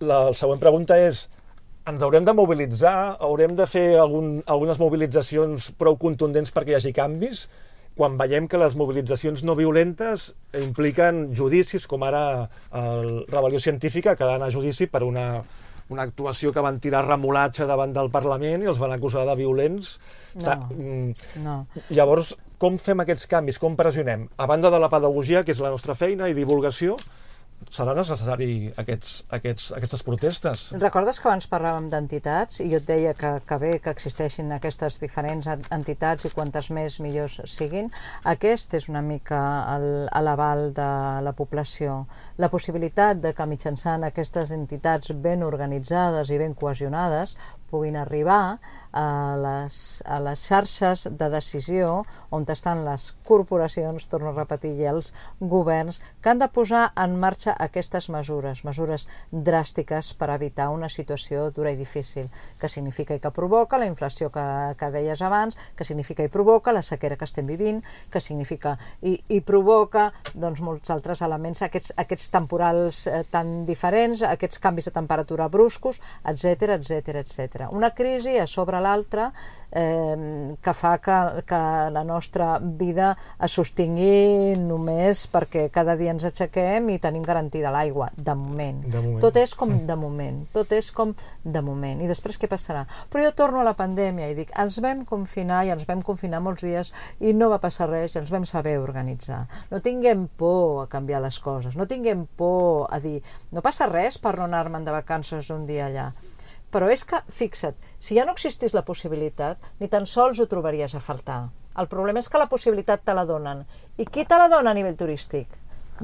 la, la següent pregunta és ens haurem de mobilitzar, haurem de fer algun, algunes mobilitzacions prou contundents perquè hi hagi canvis, quan veiem que les mobilitzacions no violentes impliquen judicis, com ara el Rebel·lió Científica, que ha d'anar a judici per una, una actuació que van tirar remolatge davant del Parlament i els van acusar de violents. No. Ta- mm, No. Llavors, com fem aquests canvis? Com pressionem? A banda de la pedagogia, que és la nostra feina, i divulgació, serà necessari aquests, aquests, aquestes protestes? Recordes que abans parlàvem d'entitats i jo et deia que, que bé que existeixin aquestes diferents en- entitats i quantes més millors siguin? Aquest és una mica l'aval de la població. La possibilitat de que mitjançant aquestes entitats ben organitzades i ben cohesionades puguin arribar a les, a les xarxes de decisió on estan les corporacions, torno a repetir, i els governs que han de posar en marxa aquestes mesures, mesures dràstiques per evitar una situació dura i difícil, que significa i que provoca la inflació que, que deies abans, que significa i provoca la sequera que estem vivint, que significa i, i provoca doncs, molts altres elements, aquests, aquests temporals eh, tan diferents, aquests canvis de temperatura bruscos, etc etc etc. Una crisi a sobre l'altra eh, que fa que, que la nostra vida es sostingui només perquè cada dia ens aixequem i tenim garantida l'aigua, de moment. De moment. Tot és com de moment, tot és com de moment. I després què passarà? Però jo torno a la pandèmia i dic, ens vam confinar i ens vam confinar molts dies i no va passar res i ens vam saber organitzar. No tinguem por a canviar les coses, no tinguem por a dir, no passa res per no anar-me'n de vacances un dia allà. Però és que, fixa't, si ja no existís la possibilitat, ni tan sols ho trobaries a faltar. El problema és que la possibilitat te la donen. I qui te la dona a nivell turístic?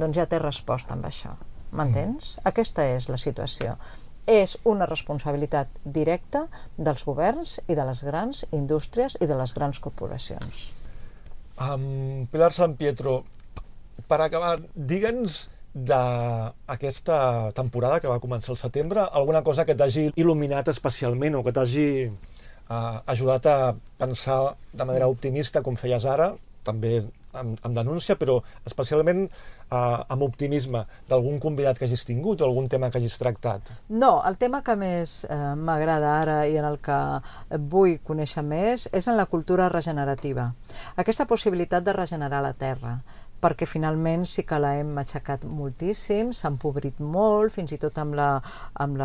Doncs ja té resposta amb això. M'entens? Aquesta és la situació. És una responsabilitat directa dels governs i de les grans indústries i de les grans corporacions. Um, Pilar San Pietro, per acabar, digue'ns d'aquesta temporada que va començar al setembre, alguna cosa que t'hagi il·luminat especialment o que t'hagi uh, ajudat a pensar de manera optimista, com feies ara, també amb, amb denúncia, però especialment uh, amb optimisme d'algun convidat que hagis tingut o algun tema que hagis tractat. No, el tema que més eh, m'agrada ara i en el que vull conèixer més és en la cultura regenerativa. Aquesta possibilitat de regenerar la terra, perquè finalment sí que la hem aixecat moltíssim, s'ha empobrit molt, fins i tot amb la, amb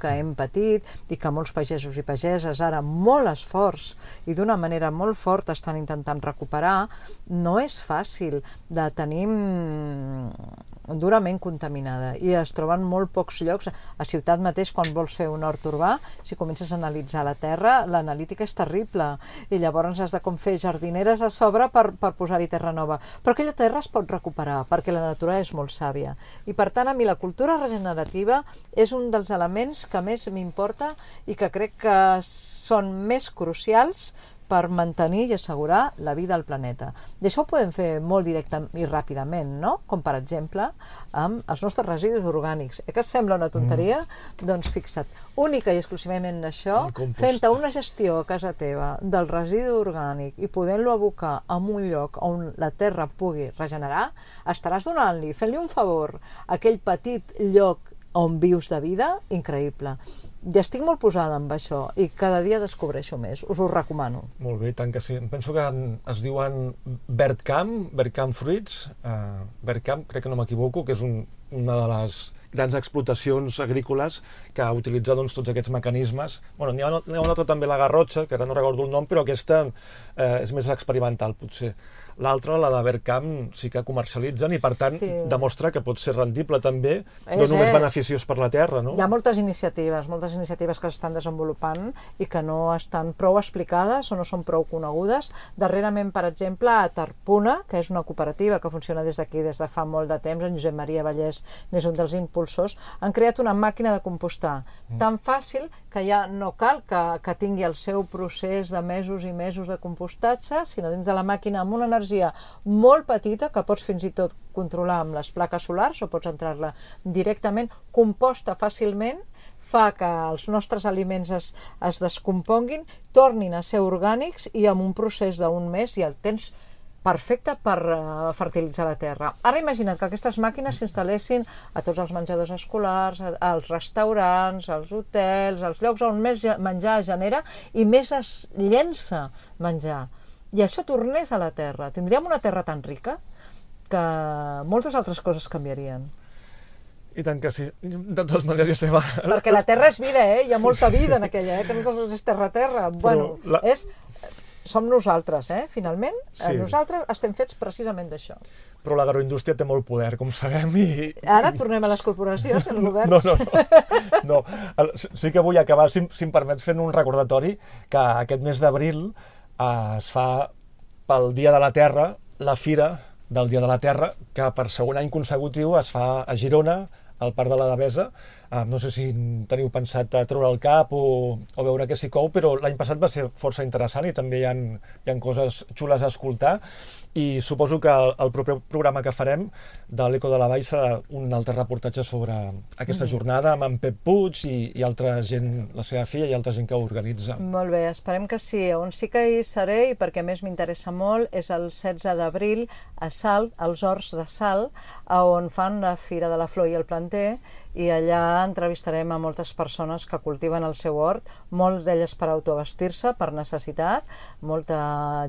que hem patit i que molts pagesos i pageses ara molt esforç i d'una manera molt forta estan intentant recuperar, no és fàcil de tenir durament contaminada i es troben molt pocs llocs. A ciutat mateix quan vols fer un hort urbà si comences a analitzar la terra l'analítica és terrible. I llavors has de com fer jardineres a sobre per, per posar-hi terra nova. Però aquella terra es pot recuperar perquè la natura és molt sàvia. I per tant a mi la cultura regenerativa és un dels elements que més m'importa i que crec que són més crucials per mantenir i assegurar la vida al planeta. I això ho podem fer molt directament i ràpidament, no? Com per exemple amb els nostres residus orgànics. Eh que sembla una tonteria? Mm. Doncs fixa't, única i exclusivament això, El compost. fent una gestió a casa teva del residu orgànic i podent-lo abocar en un lloc on la terra pugui regenerar, estaràs donant-li, fent-li un favor a aquell petit lloc on vius de vida, increïble. I estic molt posada amb això i cada dia descobreixo més. Us ho recomano. Molt bé, tant que sí. Penso que es diuen Bertcamp, Bertcamp Fruits, uh, Bertcamp, crec que no m'equivoco, que és un, una de les grans explotacions agrícoles que utilitza doncs, tots aquests mecanismes. Bueno, n'hi ha, ha una altra també, la Garrotxa, que ara no recordo el nom, però aquesta eh, és més experimental, potser. L'altra, la de Vercamp, sí que comercialitzen i, per tant, Sí. demostra que pot ser rendible també, no És, només és. beneficiós per la terra, no? Hi ha moltes iniciatives, moltes iniciatives que s'estan desenvolupant i que no estan prou explicades o no són prou conegudes. Darrerament, per exemple, a Tarpuna, que és una cooperativa que funciona des d'aquí des de fa molt de temps, en Josep Maria Vallès n'és un dels impulsors, han creat una màquina de compostar tan fàcil que ja no cal que, que tingui el seu procés de mesos i mesos de compostatge, sinó dins de la màquina amb una energia molt petita que pots fins i tot controlar amb les plaques solars o pots entrar-la directament, composta fàcilment, fa que els nostres aliments es, es descomponguin, tornin a ser orgànics i amb un procés d'un mes ja el tens perfecte per uh, fertilitzar la terra. Ara imagina't que aquestes màquines s'instal·lessin a tots els menjadors escolars, als restaurants, als hotels, als llocs on més menjar genera i més es llença menjar. I això tornés a la terra. Tindríem una terra tan rica que moltes altres coses canviarien. I tant que sí. De totes maneres, ja sé, va. Perquè la terra és vida, eh? Hi ha molta vida en aquella, eh? Que no és terra-terra. Bueno, la- és... Som nosaltres, eh? Finalment, Sí. sí. nosaltres estem fets precisament d'això. Però l'agroindústria té molt poder, com sabem, i... Ara tornem a les corporacions, als governs. No, no, no. no. Sí que vull acabar, si, si em permets, fent un recordatori que aquest mes d'abril eh, es fa pel Dia de la Terra, la Fira del Dia de la Terra, que per segon any consecutiu es fa a Girona, al Parc de la Devesa. Eh, no sé si teniu pensat a treure el cap o, o veure què s'hi cou, però l'any passat va ser força interessant i també hi ha, hi ha coses xules a escoltar i suposo que el, el proper programa que farem de l'Eco de la Vall serà un altre reportatge sobre aquesta jornada amb en Pep Puig i, i altra gent, la seva filla i altra gent que ho organitza. Molt bé, esperem que sí. On sí que hi seré, i perquè més m'interessa molt, és el 16 d'abril a Salt, als Horts de Salt, on fan la Fira de la Flor i el Planter, i allà entrevistarem a moltes persones que cultiven el seu hort, molts d'elles per autobastir-se, per necessitat, molta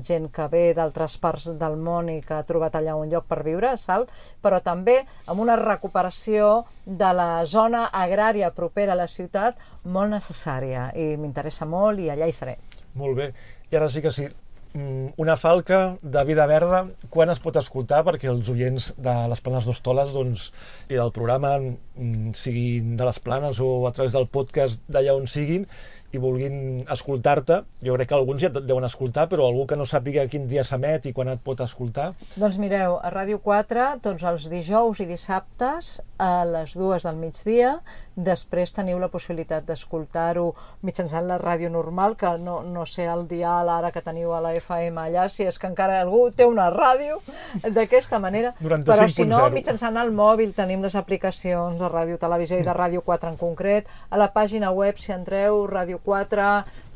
gent que ve d'altres parts del món i que ha trobat allà un lloc per viure, a Salt, però també amb una recuperació de la zona agrària propera a la ciutat molt necessària i m'interessa molt i allà hi seré. Molt bé. I ara sí que sí, mm, una falca de vida verda, quan es pot escoltar perquè els oients de les Planes d'Hostoles doncs, i del programa, mm, siguin de les Planes o a través del podcast d'allà on siguin, i vulguin escoltar-te, jo crec que alguns ja et deuen escoltar, però algú que no sàpiga quin dia s'emet i quan et pot escoltar, Doncs mireu, a Ràdio 4, tots els dijous i dissabtes a les dues del migdia, després teniu la possibilitat d'escoltar-ho mitjançant la ràdio normal, que no, no sé el dial ara que teniu a la FM allà, si és que encara algú té una ràdio d'aquesta manera, 95.0. però si no, mitjançant el mòbil tenim les aplicacions de Ràdio Televisió i de Ràdio 4 en concret, a la pàgina web si entreu, Ràdio 4,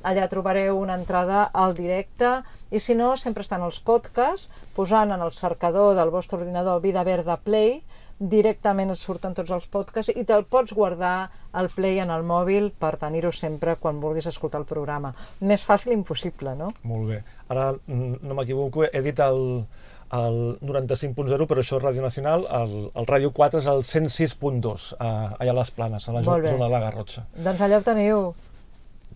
allà trobareu una entrada al directe i si no, sempre estan els podcasts posant en el cercador del vostre ordinador Vida Verda Play directament et surten tots els podcasts i te'l pots guardar al Play en el mòbil per tenir-ho sempre quan vulguis escoltar el programa. Més fàcil impossible, no? molt bé. Ara, no m'equivoco, he dit el, el 95.0, però això és Ràdio Nacional, el, el Ràdio 4 és el 106.2, a- allà a les Planes, a la zona de la Garrotxa. Doncs allà ho teniu.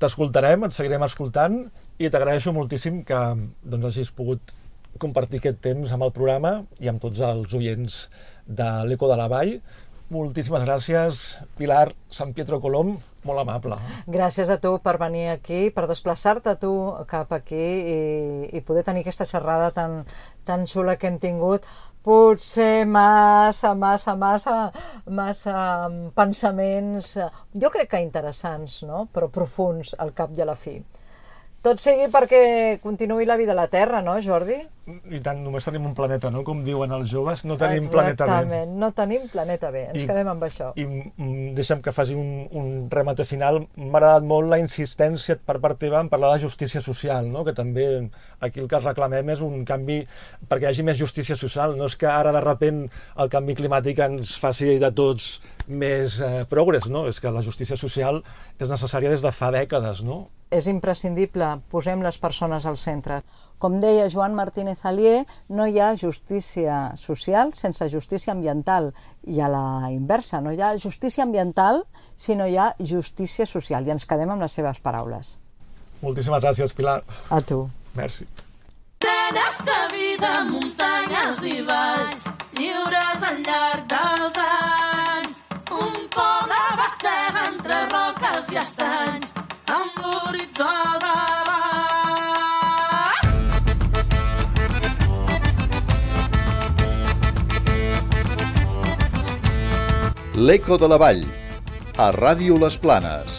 T'escoltarem, et seguirem escoltant i t'agraeixo moltíssim que doncs, hagis pogut compartir aquest temps amb el programa i amb tots els oients de l'Eco de la Vall. Moltíssimes gràcies, Pilar San Pietro Colom, molt amable. Gràcies a tu per venir aquí, per desplaçar-te tu cap aquí i, i poder tenir aquesta xerrada tan, tan xula que hem tingut. Potser massa, massa, massa, massa mm, pensaments, eh, jo crec que interessants, no? però profuns al cap i a la fi. Tot sigui perquè continuï la vida a la Terra, no, Jordi? I tant, només tenim un planeta, no? Com diuen els joves, no tenim planeta B. Exactament, no tenim planeta B, ens I- quedem amb això. I mm, deixa'm que faci un, un remate final. M'ha agradat molt la insistència per part teva en parlar de justícia social, no? que també aquí el que reclamem és un canvi perquè hi hagi més justícia social. No és que ara de repent el canvi climàtic ens faci de tots més eh, progres, no? és que la justícia social és necessària des de fa dècades. No? És imprescindible, posem les persones al centre. Com deia Joan Martínez Alier, no hi ha justícia social sense justícia ambiental. I a la inversa, no hi ha justícia ambiental si no hi ha justícia social. I ens quedem amb les seves paraules. Moltíssimes gràcies, Pilar. A tu. Merci. Plenes de vida, muntanyes i valls, lliures al llarg dels anys. L'Eco de la Vall, a Ràdio Les Planes.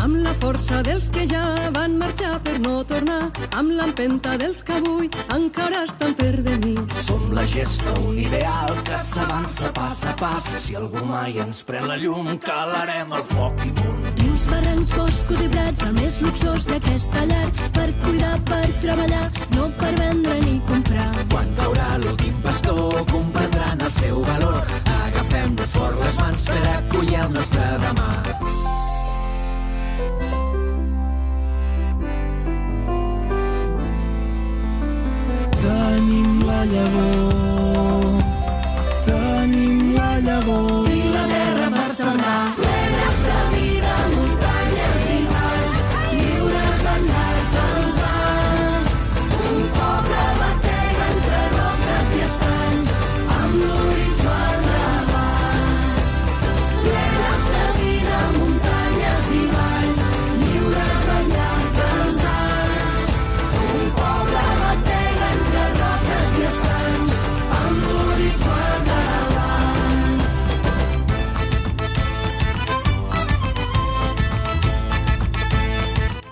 Amb la força dels que ja van marxar per no tornar, amb l'empenta dels que avui encara estan per venir. Som la gesta, un ideal que s'avança pas a pas. Si algú mai ens pren la llum, calarem el foc i punt. Rius, barrancs, boscos i prats, el més luxós d'aquesta llar, per cuidar, per treballar, no per vendre ni comprar. Quan caurà l'últim pastor, comprendran el seu valor. Agafem-nos fort les mans per acollir el nostre demà. Tenim la llavor,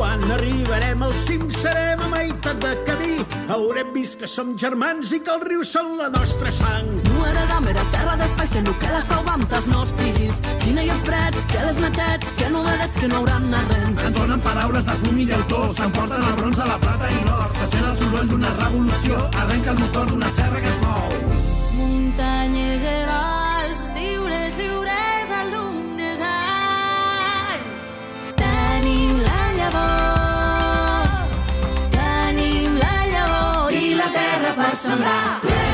Quan arribarem al cim serem a meitat de camí. Haurem vist que som germans i que els rius són la nostra sang. No heredam era terra d'espai, sent que la salvam dels nostres. Quina hi ha prets, que les netets, que novedets que no hauran arrent. Ens donen paraules de fum i llautó, s'emporten el bronze, la plata i l'or. Se sent el soroll d'una revolució, arrenca el motor d'una serra que es mou. Muntanyes i llavor, tenim la llavor i la terra per sembrar. Plenes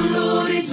Un